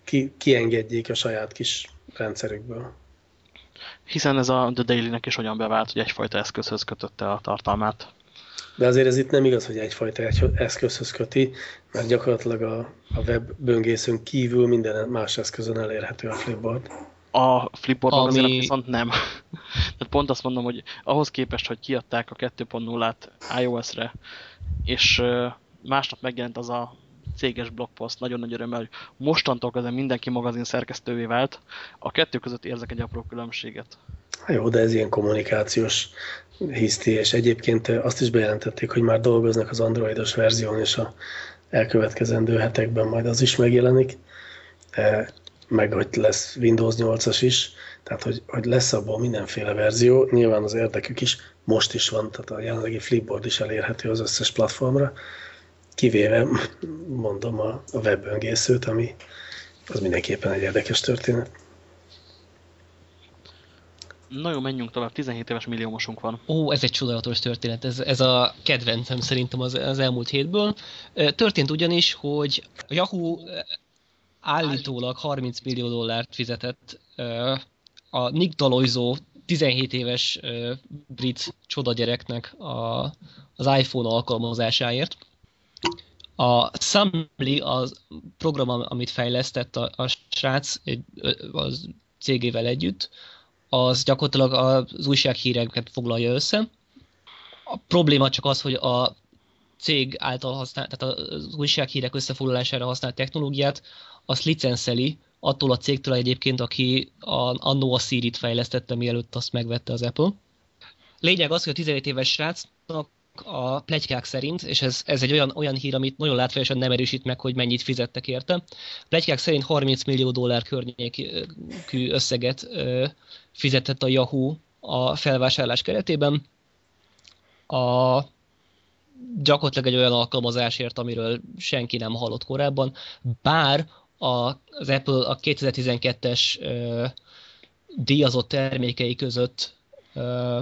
B: ki, kiengedjék a saját kis rendszerükből.
A: Hiszen ez a The Daily-nek is olyan bevált, hogy egyfajta eszközhöz kötötte a tartalmát.
B: De azért ez itt nem igaz, hogy egyfajta egy eszközhöz köti, mert gyakorlatilag a, a web böngészőn kívül minden más eszközön elérhető a Flipboard.
A: A Flipboard Ami... magazinak viszont nem. Tehát pont azt mondom, hogy ahhoz képest, hogy kiadták a 2.0-át iOS-re, és másnap megjelent az a céges blogpost, nagyon nagy örömmel, hogy mostantól kezdve mindenki magazin szerkesztővé vált. A kettő között érzek egy apró különbséget.
B: Hát jó, de ez ilyen kommunikációs hiszti, és egyébként azt is bejelentették, hogy már dolgoznak az androidos verzión, és a elkövetkezendő hetekben majd az is megjelenik, meg hogy lesz Windows 8-as is, tehát hogy, hogy lesz abból mindenféle verzió, nyilván az érdekük is most is van, tehát a jelenlegi Flipboard is elérhető az összes platformra, kivéve mondom a, a webböngészőt, ami az mindenképpen egy érdekes történet.
A: Na jó, menjünk tovább, 17 éves milliómosunk van.
C: Ó, ez egy csodálatos történet, ez, ez a kedvencem szerintem az, az elmúlt hétből. Történt ugyanis, hogy a Yahoo állítólag 30 millió dollárt fizetett a Nick Dalojzó 17 éves brit csodagyereknek a, az iPhone alkalmazásáért a Samli, az program, amit fejlesztett a, a srác az cégével együtt, az gyakorlatilag az újsághíreket foglalja össze. A probléma csak az, hogy a cég által használt, tehát az újsághírek összefoglalására használt technológiát, azt licenszeli attól a cégtől egyébként, aki a, annó a Siri-t fejlesztette, mielőtt azt megvette az Apple. Lényeg az, hogy a 17 éves srácnak a plegykák szerint, és ez, ez egy olyan, olyan hír, amit nagyon látványosan nem erősít meg, hogy mennyit fizettek érte. A plegykák szerint 30 millió dollár környékű összeget ö, fizetett a Yahoo a felvásárlás keretében. A, gyakorlatilag egy olyan alkalmazásért, amiről senki nem hallott korábban, bár a, az Apple a 2012-es ö, díjazott termékei között ö,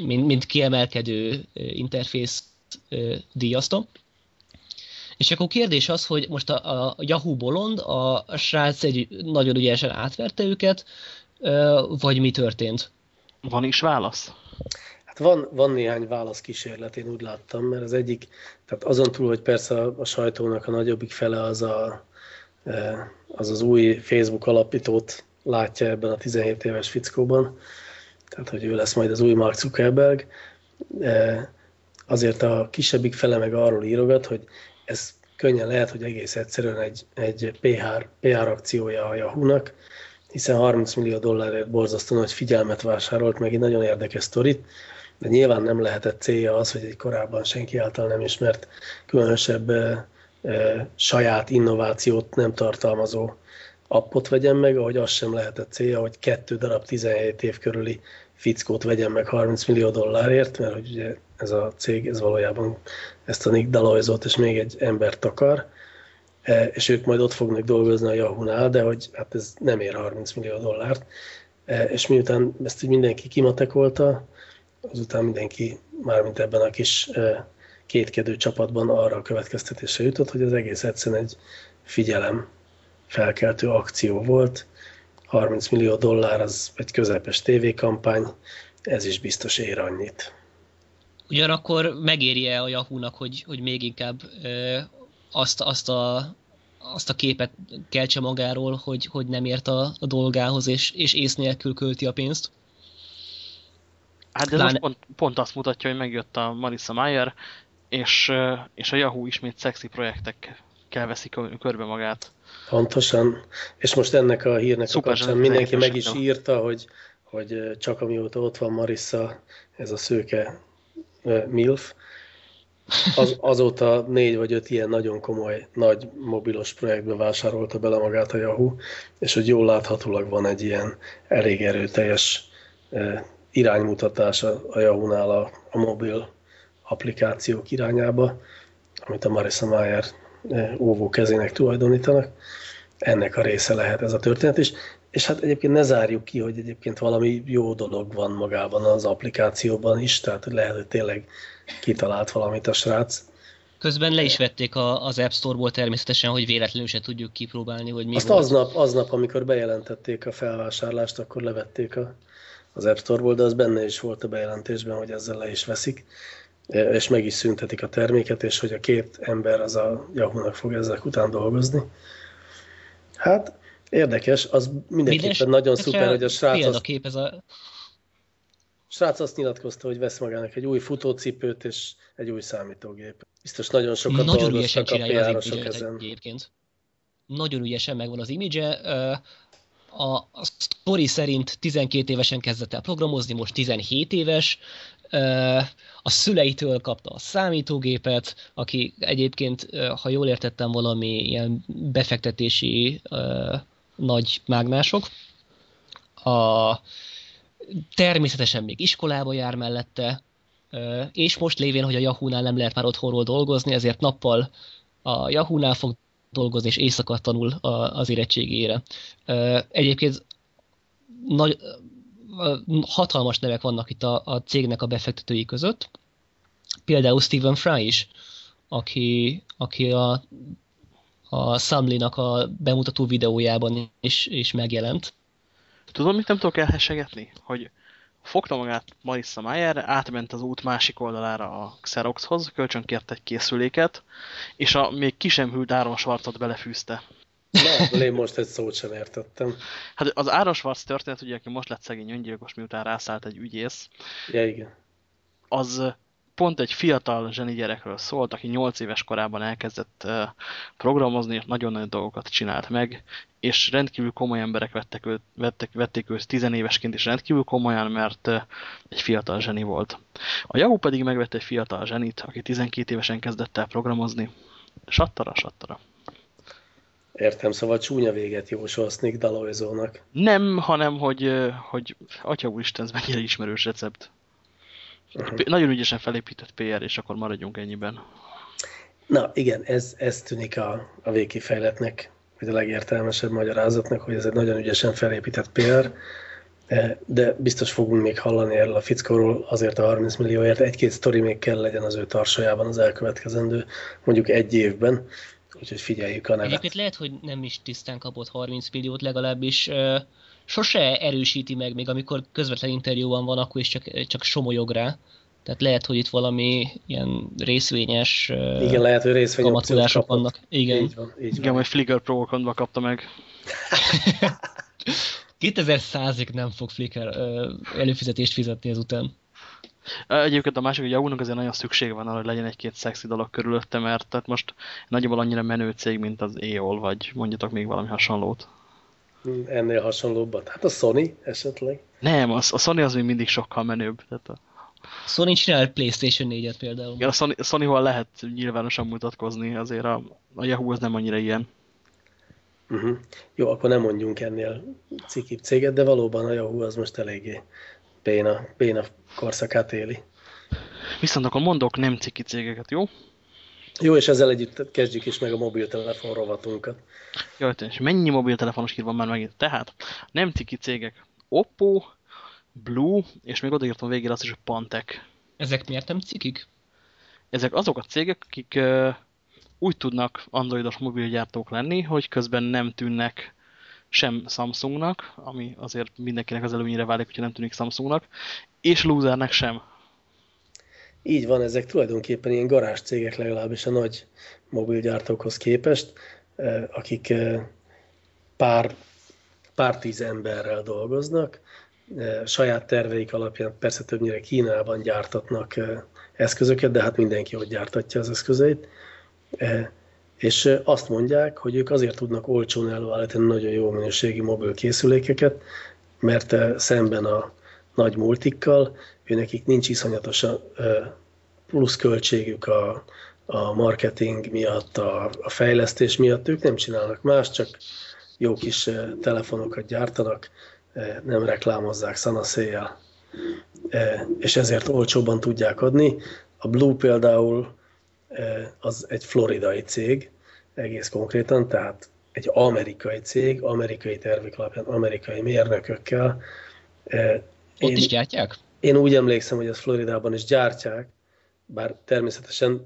C: mint, mint kiemelkedő interfész díjazta. És akkor kérdés az, hogy most a, a Yahoo bolond, a, a srác egy nagyon ügyesen átverte őket, vagy mi történt?
A: Van is válasz?
B: Hát van, van néhány válasz kísérlet, én úgy láttam, mert az egyik, tehát azon túl, hogy persze a, a sajtónak a nagyobbik fele az a, az, az új Facebook alapítót látja ebben a 17 éves fickóban, tehát hogy ő lesz majd az új Mark Zuckerberg. Azért a kisebbik fele meg arról írogat, hogy ez könnyen lehet, hogy egész egyszerűen egy, egy PR, PR akciója a Yahoo-nak, hiszen 30 millió dollárért borzasztó nagy figyelmet vásárolt, meg egy nagyon érdekes sztorit, de nyilván nem lehetett célja az, hogy egy korábban senki által nem ismert, különösebb e, e, saját innovációt nem tartalmazó appot vegyen meg, ahogy az sem lehetett célja, hogy kettő darab 17 év körüli fickót vegyen meg 30 millió dollárért, mert ugye ez a cég, ez valójában ezt a Nick Dalojzot és még egy embert akar, e, és ők majd ott fognak dolgozni a Yahoo-nál, de hogy hát ez nem ér 30 millió dollárt. E, és miután ezt így mindenki kimatekolta, azután mindenki, mármint ebben a kis kétkedő csapatban arra a következtetésre jutott, hogy az egész egyszerűen egy figyelem felkeltő akció volt. 30 millió dollár az egy közepes tévékampány, ez is biztos ér annyit.
C: Ugyanakkor megéri-e a Yahoo-nak, hogy, hogy még inkább ö, azt, azt, a, azt a képet keltse magáról, hogy, hogy nem ért a, a dolgához, és, és ész nélkül költi a pénzt?
A: Hát de ez most pont, pont azt mutatja, hogy megjött a Marissa Mayer, és, és a Yahoo ismét szexi projektekkel veszi körbe magát.
B: Pontosan. És most ennek a hírnek Szuper, a kapcsán mindenki meg is írta, hogy, hogy csak amióta ott van Marissa, ez a szőke MILF, az, azóta négy vagy öt ilyen nagyon komoly, nagy mobilos projektbe vásárolta bele magát a Yahoo, és hogy jól láthatólag van egy ilyen elég erőteljes iránymutatás a Yahoo-nál a, a mobil applikációk irányába, amit a Marissa Mayer óvó kezének tulajdonítanak. Ennek a része lehet ez a történet is. És hát egyébként ne zárjuk ki, hogy egyébként valami jó dolog van magában az applikációban is, tehát lehet, hogy tényleg kitalált valamit a srác.
C: Közben le is vették a, az App Store-ból természetesen, hogy véletlenül se tudjuk kipróbálni, hogy mi
B: Azt volt. aznap, aznap, amikor bejelentették a felvásárlást, akkor levették a, az App Store-ból, de az benne is volt a bejelentésben, hogy ezzel le is veszik, és meg is szüntetik a terméket, és hogy a két ember az a Yahoo-nak fog ezek után dolgozni. Hát érdekes, az mindenképpen Minden nagyon szuper, hogy a srác azt,
C: ez a...
B: srác azt nyilatkozta, hogy vesz magának egy új futócipőt és egy új számítógép. Biztos nagyon sokat nagyon dolgoztak a PR-osok ezen. Egyébként.
C: Nagyon ügyesen megvan az image a, a story szerint 12 évesen kezdett el programozni, most 17 éves, a szüleitől kapta a számítógépet, aki egyébként, ha jól értettem, valami ilyen befektetési nagy mágnások. A, természetesen még iskolába jár mellette, és most lévén, hogy a Yahoo-nál nem lehet már otthonról dolgozni, ezért nappal a Yahoo-nál fog dolgozni, és éjszaka tanul az érettségére. Egyébként nagy, hatalmas nevek vannak itt a, a cégnek a befektetői között. Például Stephen Fry is, aki, aki a, a Samli-nak a bemutató videójában is, is megjelent.
A: Tudom, mit nem tudok elhessegetni? Hogy fogta magát Marissa Mayer, átment az út másik oldalára a Xeroxhoz, kölcsönkért egy készüléket, és a még ki sem hűlt Áron Schwarzot belefűzte.
B: Na, én most egy szót sem értettem.
A: Hát az Áron Schwarz történet, ugye, aki most lett szegény öngyilkos, miután rászállt egy ügyész.
B: Ja, igen.
A: Az pont egy fiatal zseni gyerekről szólt, aki 8 éves korában elkezdett programozni, és nagyon nagy dolgokat csinált meg, és rendkívül komoly emberek vettek őt, vettek, vették őt tizenévesként is rendkívül komolyan, mert egy fiatal zseni volt. A Yahoo pedig megvette egy fiatal zsenit, aki 12 évesen kezdett el programozni. Sattara, sattara.
B: Értem, szóval csúnya véget jósolsz Nick Daloizónak.
A: Nem, hanem hogy, hogy atya úristen, ez mennyire ismerős recept. Nagyon ügyesen felépített PR, és akkor maradjunk ennyiben.
B: Na igen, ez, ez tűnik a, a végkifejletnek, vagy a legértelmesebb magyarázatnak, hogy ez egy nagyon ügyesen felépített PR, e, de biztos fogunk még hallani erről a fickóról, azért a 30 millióért egy-két sztori még kell legyen az ő tarsajában az elkövetkezendő mondjuk egy évben, úgyhogy figyeljük a nevet.
C: Egyébként lehet, hogy nem is tisztán kapott 30 milliót, legalábbis uh, sose erősíti meg, még amikor közvetlen interjúban van, akkor is csak, csak somolyog rá. Tehát lehet, hogy itt valami ilyen részvényes
B: Igen, lehet, hogy részvényes
C: vannak. Igen.
A: Így van, így van. Igen, majd Flickr pro kapta meg.
C: 2100-ig nem fog Flickr előfizetést fizetni ezután.
A: Egyébként a másik, hogy Yahoo-nak azért nagyon szükség van arra, hogy legyen egy-két szexi dolog körülötte, mert tehát most nagyjából annyira menő cég, mint az EOL, vagy mondjatok még valami hasonlót.
B: Ennél hasonlóbbat. Hát a Sony esetleg.
A: Nem, a, a Sony az még mindig sokkal menőbb. Tehát a...
C: Sony csinál PlayStation 4-et például.
A: Igen, a Sony, a Sony-val lehet nyilvánosan mutatkozni, azért a, a Yahoo az nem annyira ilyen.
B: Uh -huh. Jó, akkor nem mondjunk ennél cikibb céget, de valóban a Yahoo az most eléggé béna, béna korszakát éli.
A: Viszont akkor mondok nem ciki cégeket, jó?
B: Jó, és ezzel együtt kezdjük is meg a mobiltelefon rovatunkat.
A: Jó, és mennyi mobiltelefonos hír van már megint? Tehát nem ciki cégek. Oppo, Blue, és még odaírtam végére azt is, hogy Pantek.
C: Ezek miért nem cikik?
A: ezek azok a cégek, akik úgy tudnak androidos mobilgyártók lenni, hogy közben nem tűnnek sem Samsungnak, ami azért mindenkinek az előnyére válik, hogyha nem tűnik Samsungnak, és losernek sem.
B: Így van, ezek tulajdonképpen ilyen garázs cégek legalábbis a nagy mobilgyártókhoz képest, akik pár, pár tíz emberrel dolgoznak, saját terveik alapján persze többnyire Kínában gyártatnak eszközöket, de hát mindenki ott gyártatja az eszközeit. És azt mondják, hogy ők azért tudnak olcsón előállítani nagyon jó minőségi mobil készülékeket, mert szemben a nagy multikkal, nekik nincs iszonyatos plusz költségük a, a marketing miatt, a, a fejlesztés miatt, ők nem csinálnak más, csak jó kis telefonokat gyártanak, nem reklámozzák szanaszéjjel, és ezért olcsóban tudják adni. A Blue például az egy floridai cég, egész konkrétan, tehát egy amerikai cég, amerikai tervek alapján, amerikai mérnökökkel.
C: Ott én, is gyártják?
B: Én úgy emlékszem, hogy ezt Floridában is gyártják, bár természetesen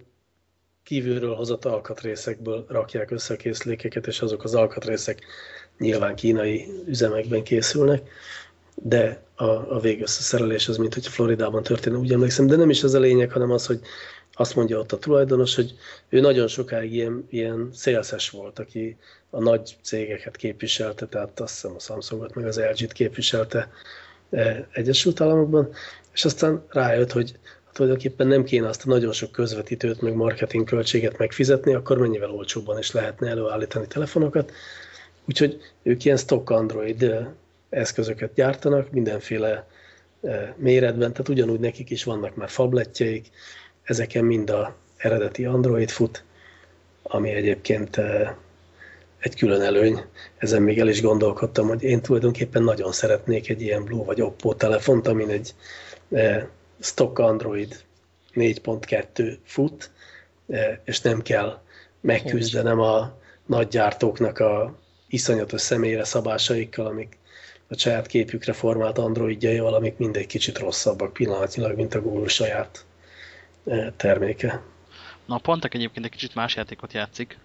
B: kívülről hozott alkatrészekből rakják össze a készülékeket, és azok az alkatrészek nyilván kínai üzemekben készülnek, de a, a végösszeszerelés az, mint hogy Floridában történne, úgy emlékszem, de nem is ez a lényeg, hanem az, hogy azt mondja ott a tulajdonos, hogy ő nagyon sokáig ilyen, ilyen szélszes volt, aki a nagy cégeket képviselte, tehát azt hiszem a Samsungot meg az LG-t képviselte Egyesült Államokban, és aztán rájött, hogy tulajdonképpen nem kéne azt a nagyon sok közvetítőt, meg marketing költséget megfizetni, akkor mennyivel olcsóbban is lehetne előállítani telefonokat. Úgyhogy ők ilyen stock Android eszközöket gyártanak, mindenféle méretben, tehát ugyanúgy nekik is vannak már fabletjeik, ezeken mind a eredeti Android fut, ami egyébként egy külön előny. Ezen még el is gondolkodtam, hogy én tulajdonképpen nagyon szeretnék egy ilyen Blue vagy Oppo telefont, amin egy stock Android 4.2 fut, és nem kell megküzdenem a nagy gyártóknak a iszonyatos személyre szabásaikkal, amik a saját képükre formált androidjaival, amik mindegy kicsit rosszabbak pillanatnyilag, mint a Google saját terméke.
A: Na a Pontek egyébként egy kicsit más játékot játszik.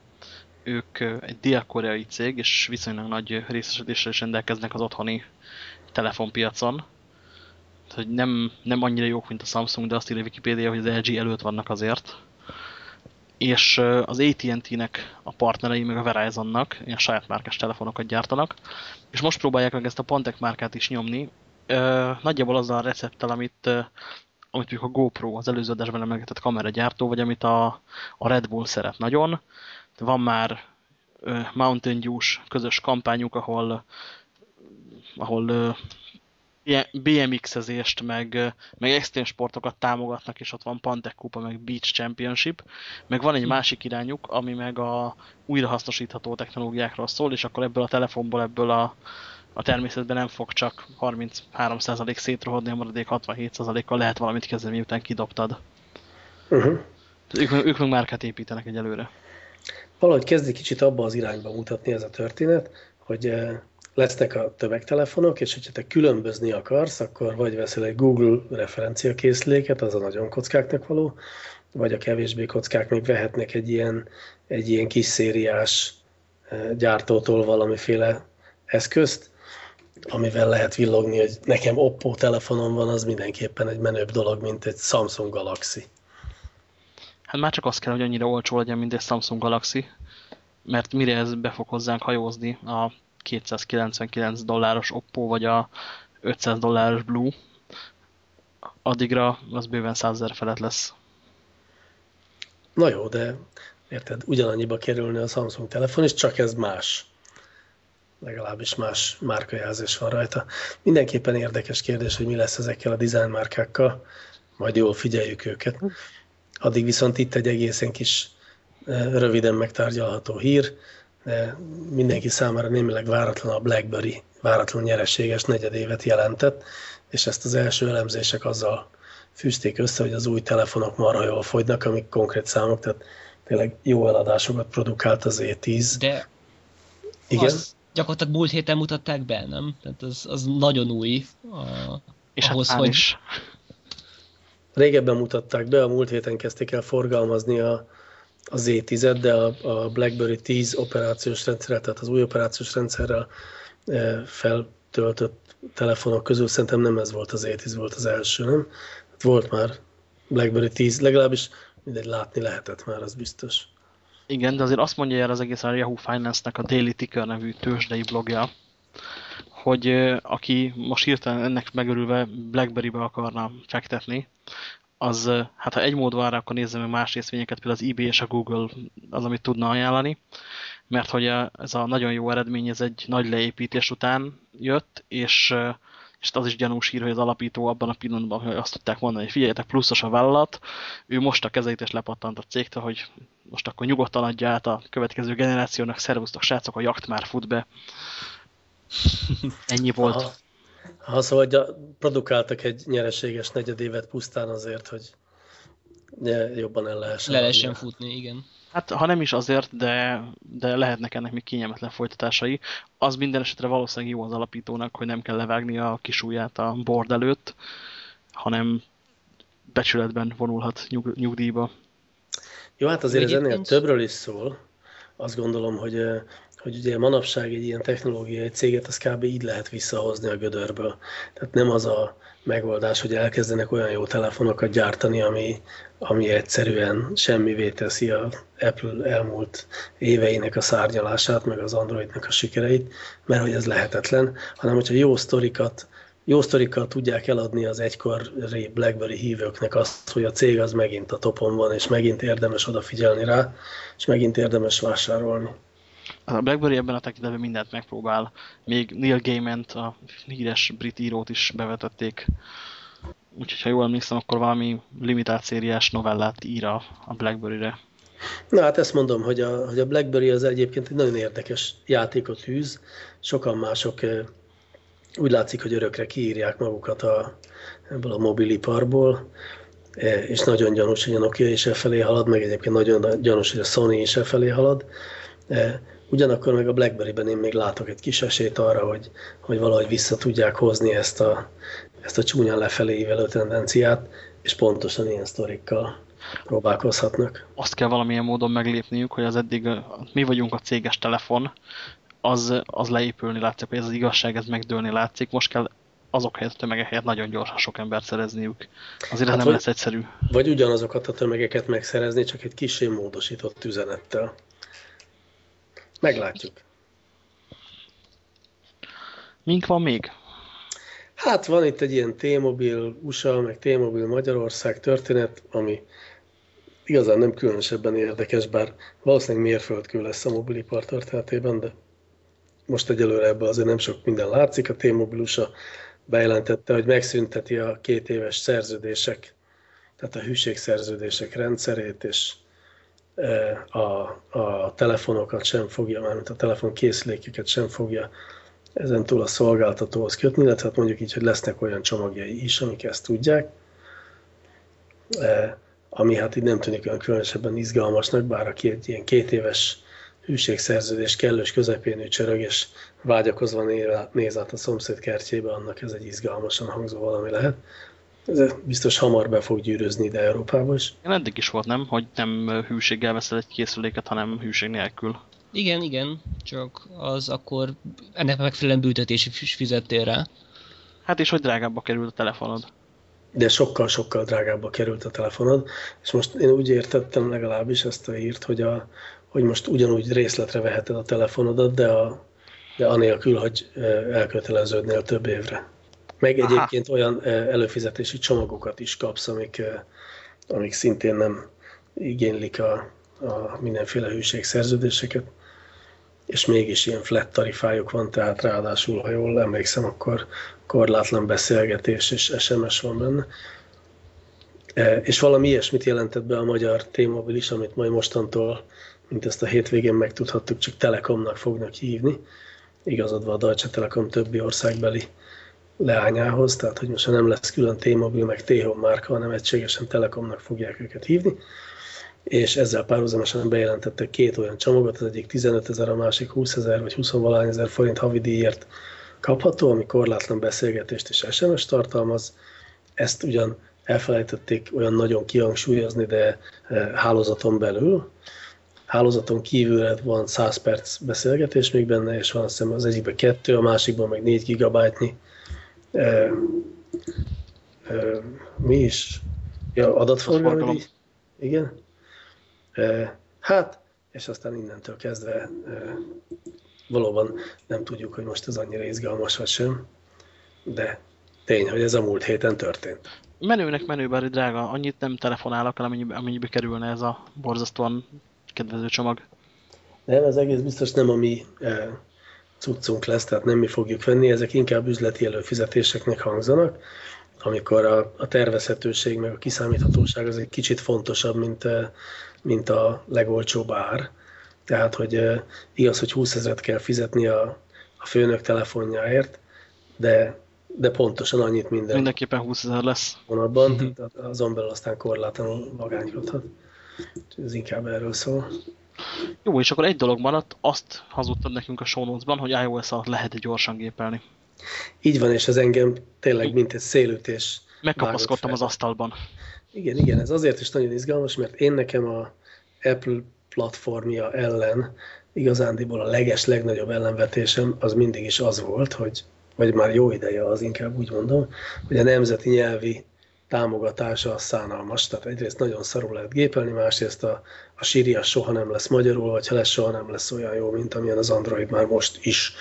A: Ők egy dél-koreai cég, és viszonylag nagy részesedéssel is rendelkeznek az otthoni telefonpiacon. Tehát, hogy nem, nem annyira jók, mint a Samsung, de azt írja Wikipedia, hogy az LG előtt vannak azért. És az AT&T-nek a partnerei, meg a Verizonnak ilyen saját márkás telefonokat gyártanak, és most próbálják meg ezt a Pontek márkát is nyomni. Nagyjából azzal a recepttel, amit amit a GoPro, az előző adásban emlegetett kameragyártó, vagy amit a, a Red Bull szeret nagyon. Van már Mountain Dew-s közös kampányuk, ahol, ahol BMX-ezést, meg, meg extrém sportokat támogatnak, és ott van Pantec Kupa, meg Beach Championship, meg van egy hm. másik irányuk, ami meg a újrahasznosítható technológiákról szól, és akkor ebből a telefonból, ebből a, a természetben nem fog csak 33% szétrohodni, a maradék 67%-kal lehet valamit kezdeni, miután kidobtad. Uh -huh. ők, ők meg márkát építenek egyelőre.
B: Valahogy kezdi kicsit abba az irányba mutatni ez a történet, hogy eh, lesznek a tömegtelefonok, és hogyha te különbözni akarsz, akkor vagy veszel egy Google referenciakészléket, az a nagyon kockáknak való, vagy a kevésbé kockák még vehetnek egy ilyen, egy ilyen kis szériás eh, gyártótól valamiféle eszközt, amivel lehet villogni, hogy nekem Oppo telefonom van, az mindenképpen egy menőbb dolog, mint egy Samsung Galaxy.
A: Hát már csak az kell, hogy annyira olcsó legyen, mint egy Samsung Galaxy, mert mire ez be fog hozzánk hajózni a 299 dolláros Oppo, vagy a 500 dolláros Blue, addigra az bőven 100 ezer felett lesz.
B: Na jó, de érted, ugyanannyiba kerülni a Samsung telefon, és csak ez más legalábbis más márkajelzés van rajta. Mindenképpen érdekes kérdés, hogy mi lesz ezekkel a design márkákkal, majd jól figyeljük őket. Addig viszont itt egy egészen kis röviden megtárgyalható hír, de mindenki számára némileg váratlan a BlackBerry váratlan nyereséges negyedévet jelentett, és ezt az első elemzések azzal fűzték össze, hogy az új telefonok marha jól fogynak, amik konkrét számok, tehát tényleg jó eladásokat produkált az E10.
C: De Igen? Az, gyakorlatilag múlt héten mutatták be, nem? Tehát az, az nagyon új. A,
A: és ahhoz, hogy... Is.
B: Régebben mutatták be, a múlt héten kezdték el forgalmazni a, a Z10-et, de a, a BlackBerry 10 operációs rendszerrel, tehát az új operációs rendszerrel e, feltöltött telefonok közül szerintem nem ez volt az Z10, volt az első, nem? Hát volt már BlackBerry 10, legalábbis mindegy látni lehetett már, az biztos.
A: Igen, de azért azt mondja el az egész a Yahoo Finance-nek a Daily Ticker nevű tőzsdei blogja, hogy aki most hirtelen ennek megörülve Blackberry-be akarna fektetni, az, hát ha egy mód van rá, akkor nézze meg más részvényeket, például az eBay és a Google az, amit tudna ajánlani, mert hogy ez a nagyon jó eredmény, ez egy nagy leépítés után jött, és, és az is gyanús hír, hogy az alapító abban a pillanatban, hogy azt tudták mondani, hogy figyeljetek, pluszos a vállalat, ő most a kezeit és lepattant a cégtől, hogy most akkor nyugodtan adja át a következő generációnak, szervusztok srácok, a jakt már fut be. Ennyi volt. Aha.
B: Ha szóval hogy produkáltak egy nyereséges negyedévet pusztán azért, hogy jobban el lehessen.
C: Le lehessen futni, igen.
A: Hát ha nem is azért, de, de lehetnek ennek még kényelmetlen folytatásai. Az minden esetre valószínűleg jó az alapítónak, hogy nem kell levágni a kisúját a bord előtt, hanem becsületben vonulhat nyug, nyugdíjba.
B: Jó, hát azért ez ennél többről is szól. Azt gondolom, hogy hogy ugye manapság egy ilyen technológiai céget az kb. így lehet visszahozni a gödörből. Tehát nem az a megoldás, hogy elkezdenek olyan jó telefonokat gyártani, ami, ami egyszerűen semmivé teszi a Apple elmúlt éveinek a szárnyalását, meg az Androidnak a sikereit, mert hogy ez lehetetlen, hanem hogyha jó sztorikat, jó sztorikkal tudják eladni az egykori BlackBerry hívőknek azt, hogy a cég az megint a topon van, és megint érdemes odafigyelni rá, és megint érdemes vásárolni.
A: A BlackBerry ebben a tekintetben mindent megpróbál. Még Neil Gaiman-t, a híres brit írót is bevetették. Úgyhogy ha jól emlékszem, akkor valami limitált szériás novellát ír a Blackberry-re.
B: Na hát ezt mondom, hogy a, hogy a BlackBerry az egyébként egy nagyon érdekes játékot űz. Sokan mások úgy látszik, hogy örökre kiírják magukat a, ebből a mobiliparból, és nagyon gyanús, hogy a Nokia is e felé halad, meg egyébként nagyon gyanús, hogy a Sony is e felé halad. Ugyanakkor meg a BlackBerry-ben én még látok egy kis esélyt arra, hogy, hogy valahogy vissza tudják hozni ezt a, ezt a csúnyán lefelé ívelő tendenciát, és pontosan ilyen sztorikkal próbálkozhatnak.
A: Azt kell valamilyen módon meglépniük, hogy az eddig, mi vagyunk a céges telefon, az, az leépülni látszik, hogy ez az igazság, ez megdőlni látszik. Most kell azok helyett a tömegek helyett nagyon gyorsan sok embert szerezniük. Azért hát ez nem vagy, lesz egyszerű.
B: Vagy ugyanazokat a tömegeket megszerezni, csak egy kicsi módosított üzenettel. Meglátjuk.
A: Mink van még?
B: Hát van itt egy ilyen T-Mobile USA, meg T-Mobile Magyarország történet, ami igazán nem különösebben érdekes, bár valószínűleg mérföldkő lesz a mobilipar történetében, de most egyelőre ebből azért nem sok minden látszik. A T-Mobile USA bejelentette, hogy megszünteti a két éves szerződések, tehát a hűségszerződések rendszerét, és a, a telefonokat sem fogja, mármint a telefon készülékeket sem fogja ezen túl a szolgáltatóhoz kötni, illetve hát mondjuk így, hogy lesznek olyan csomagjai is, amik ezt tudják, ami hát így nem tűnik olyan különösebben izgalmasnak, bár aki egy ilyen két éves hűségszerződés kellős közepén ő csörög, és vágyakozva néz át a szomszéd kertjébe, annak ez egy izgalmasan hangzó valami lehet. Ez biztos hamar be fog gyűrözni ide Európába is.
A: Igen, eddig is volt, nem? Hogy nem hűséggel veszel egy készüléket, hanem hűség nélkül.
C: Igen, igen, csak az akkor ennek megfelelően büntetés is fizettél rá.
A: Hát és hogy drágábbba került a telefonod?
B: De sokkal-sokkal drágábbba került a telefonod, és most én úgy értettem legalábbis ezt a hírt, hogy, a, hogy most ugyanúgy részletre veheted a telefonodat, de, a, de anélkül, hogy elköteleződnél több évre. Meg Aha. egyébként olyan előfizetési csomagokat is kapsz, amik, amik szintén nem igénylik a, a mindenféle hűségszerződéseket, és mégis ilyen flat tarifájuk van, tehát ráadásul, ha jól emlékszem, akkor korlátlan beszélgetés és SMS van benne. És valami ilyesmit jelentett be a magyar T-Mobile is, amit majd mostantól, mint ezt a hétvégén megtudhattuk, csak Telekomnak fognak hívni, igazadva a Deutsche Telekom többi országbeli leányához, tehát hogy most nem lesz külön T-Mobile meg T-Home márka, hanem egységesen Telekomnak fogják őket hívni, és ezzel párhuzamosan bejelentettek két olyan csomagot, az egyik 15 ezer, a másik 20 ezer vagy 20 valány ezer forint havidíjért kapható, ami korlátlan beszélgetést és SMS tartalmaz. Ezt ugyan elfelejtették olyan nagyon kihangsúlyozni, de hálózaton belül. Hálózaton kívül van 100 perc beszélgetés még benne, és van azt hiszem az egyikben kettő, a másikban meg 4 gigabájtnyi. Mi is? Ja, adatforgalom. Igen. Hát, és aztán innentől kezdve valóban nem tudjuk, hogy most ez annyira izgalmas vagy sem, de tény, hogy ez a múlt héten történt.
A: Menőnek menő, bár drága, annyit nem telefonálok el, amennyibe, amennyibe kerülne ez a borzasztóan kedvező csomag.
B: Nem, ez egész biztos nem a mi e, cuccunk lesz, tehát nem mi fogjuk venni, ezek inkább üzleti előfizetéseknek hangzanak, amikor a, a tervezhetőség meg a kiszámíthatóság az egy kicsit fontosabb, mint, mint a legolcsóbb ár. Tehát, hogy igaz, hogy 20 ezeret kell fizetni a, a főnök telefonjáért, de de pontosan annyit minden.
A: Mindenképpen 20 ezer lesz.
B: Vonatban, tehát azon belül aztán korlátlanul magánykodhat. Ez inkább erről szól.
A: Jó, és akkor egy dolog maradt, azt hazudtad nekünk a show hogy iOS alatt lehet gyorsan gépelni.
B: Így van, és ez engem tényleg mint egy szélütés.
A: Megkapaszkodtam az asztalban.
B: Igen, igen, ez azért is nagyon izgalmas, mert én nekem a Apple platformja ellen igazándiból a leges, legnagyobb ellenvetésem az mindig is az volt, hogy vagy már jó ideje az inkább úgy mondom, hogy a nemzeti nyelvi támogatása az szánalmas, tehát egyrészt nagyon szarul lehet gépelni, másrészt a, a Siri soha nem lesz magyarul, vagy ha lesz, soha nem lesz olyan jó, mint amilyen az Android már most is.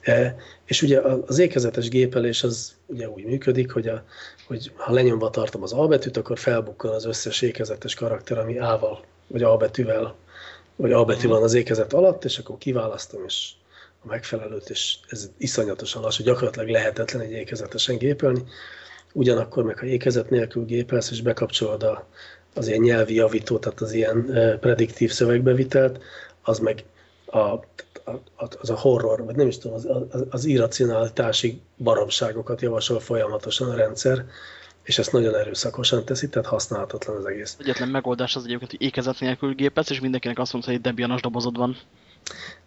B: E, és ugye az ékezetes gépelés az ugye úgy működik, hogy, a, hogy ha lenyomva tartom az A betűt, akkor felbukkan az összes ékezetes karakter, ami A-val, vagy A betűvel, vagy A betű van az ékezet alatt, és akkor kiválasztom, és a megfelelőt, és ez iszonyatosan lassú, gyakorlatilag lehetetlen egy ékezetesen gépelni. Ugyanakkor meg, ha ékezet nélkül gépelsz, és bekapcsolod a, az ilyen nyelvi javító, tehát az ilyen prediktív szövegbevitelt, az meg a, az a horror, vagy nem is tudom, az, az, az irracionalitási baromságokat javasol folyamatosan a rendszer, és ezt nagyon erőszakosan teszi, tehát használhatatlan az egész.
A: Egyetlen megoldás az egyébként, hogy ékezet nélkül gépelsz, és mindenkinek azt mondta, hogy Debianas dobozod van.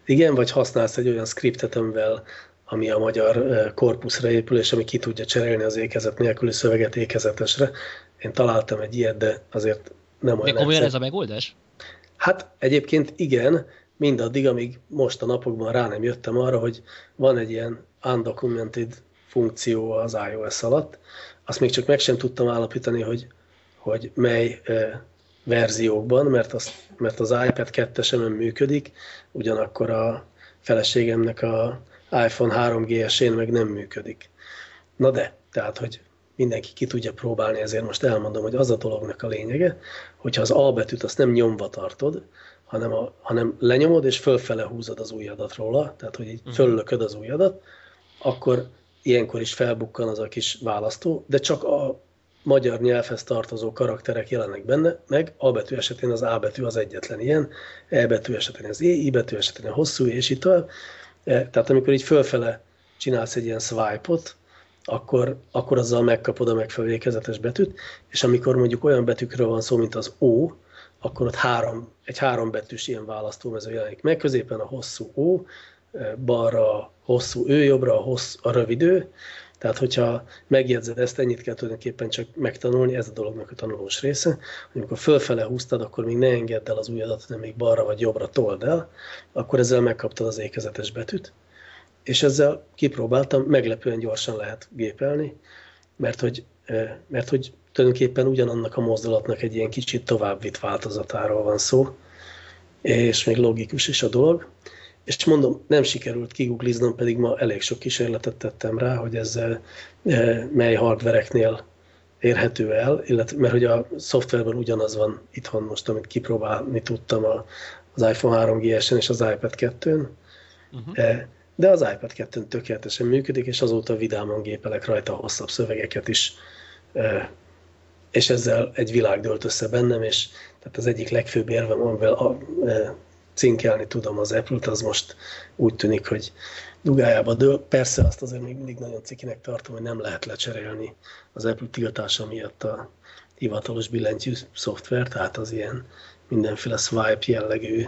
B: Igen, vagy használsz egy olyan skriptet, amivel ami a magyar korpuszra épül, és ami ki tudja cserélni az ékezet nélküli szöveget ékezetesre. Én találtam egy ilyet, de azért nem olyan
C: De komolyan ez a megoldás?
B: Hát egyébként igen, mindaddig, amíg most a napokban rá nem jöttem arra, hogy van egy ilyen undocumented funkció az iOS alatt. Azt még csak meg sem tudtam állapítani, hogy, hogy mely verziókban, mert az, mert az iPad 2 sem működik, ugyanakkor a feleségemnek a iPhone 3GS-én meg nem működik. Na de, tehát, hogy mindenki ki tudja próbálni, ezért most elmondom, hogy az a dolognak a lényege, hogyha az A betűt azt nem nyomva tartod, hanem, a, hanem lenyomod és fölfele húzod az ujjadat róla, tehát hogy így mhm. föllököd az ujjadat, akkor ilyenkor is felbukkan az a kis választó, de csak a magyar nyelvhez tartozó karakterek jelennek benne, meg A betű esetén az A betű az egyetlen ilyen, E betű esetén az E, I betű esetén a hosszú, és itt tovább. E, tehát amikor így fölfele csinálsz egy ilyen swipe-ot, akkor, akkor azzal megkapod a megfelelő ékezetes betűt, és amikor mondjuk olyan betűkről van szó, mint az O, akkor ott három, egy három betűs ilyen választómező jelenik meg, középen a hosszú O, e, balra a hosszú ő, jobbra a, hossz, a rövid ő, tehát, hogyha megjegyzed ezt, ennyit kell tulajdonképpen csak megtanulni, ez a dolognak a tanulós része, hogy amikor fölfele húztad, akkor még ne engedd el az ujjadat, hanem még balra vagy jobbra told el, akkor ezzel megkaptad az ékezetes betűt, és ezzel kipróbáltam, meglepően gyorsan lehet gépelni, mert hogy, mert hogy tulajdonképpen ugyanannak a mozdulatnak egy ilyen kicsit tovább vitt változatáról van szó, és még logikus is a dolog. És mondom, nem sikerült kigugliznom, pedig ma elég sok kísérletet tettem rá, hogy ezzel e, mely hardvereknél érhető el, illetve, mert hogy a szoftverben ugyanaz van itthon most, amit kipróbálni tudtam az iPhone 3GS-en és az iPad 2-n, uh-huh. E, de az iPad 2-n tökéletesen működik, és azóta vidáman gépelek rajta hosszabb szövegeket is, e, és ezzel egy világ dölt össze bennem, és tehát az egyik legfőbb érvem, amivel a, cinkelni tudom az Apple-t, az most úgy tűnik, hogy dugájába dől. Persze azt azért még mindig nagyon cikinek tartom, hogy nem lehet lecserélni az Apple tiltása miatt a hivatalos billentyű szoftver, tehát az ilyen mindenféle swipe jellegű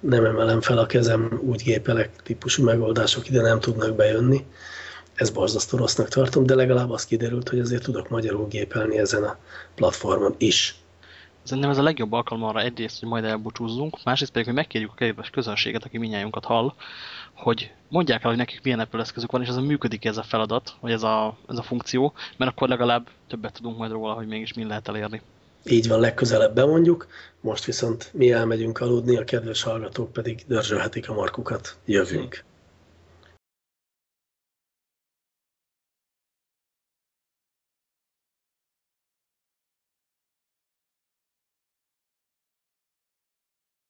B: nem emelem fel a kezem, úgy gépelek típusú megoldások ide nem tudnak bejönni. ez borzasztó rossznak tartom, de legalább az kiderült, hogy azért tudok magyarul gépelni ezen a platformon is.
A: Szerintem ez a legjobb alkalom arra egyrészt, hogy majd elbúcsúzzunk, másrészt pedig, hogy megkérjük a kedves közönséget, aki minnyájunkat hall, hogy mondják el, hogy nekik milyen Apple eszközük van, és a működik ez a feladat, vagy ez a, ez a funkció, mert akkor legalább többet tudunk majd róla, hogy mégis mi lehet elérni.
B: Így van, legközelebb bemondjuk, most viszont mi elmegyünk aludni, a kedves hallgatók pedig dörzsölhetik a markukat. Jövünk.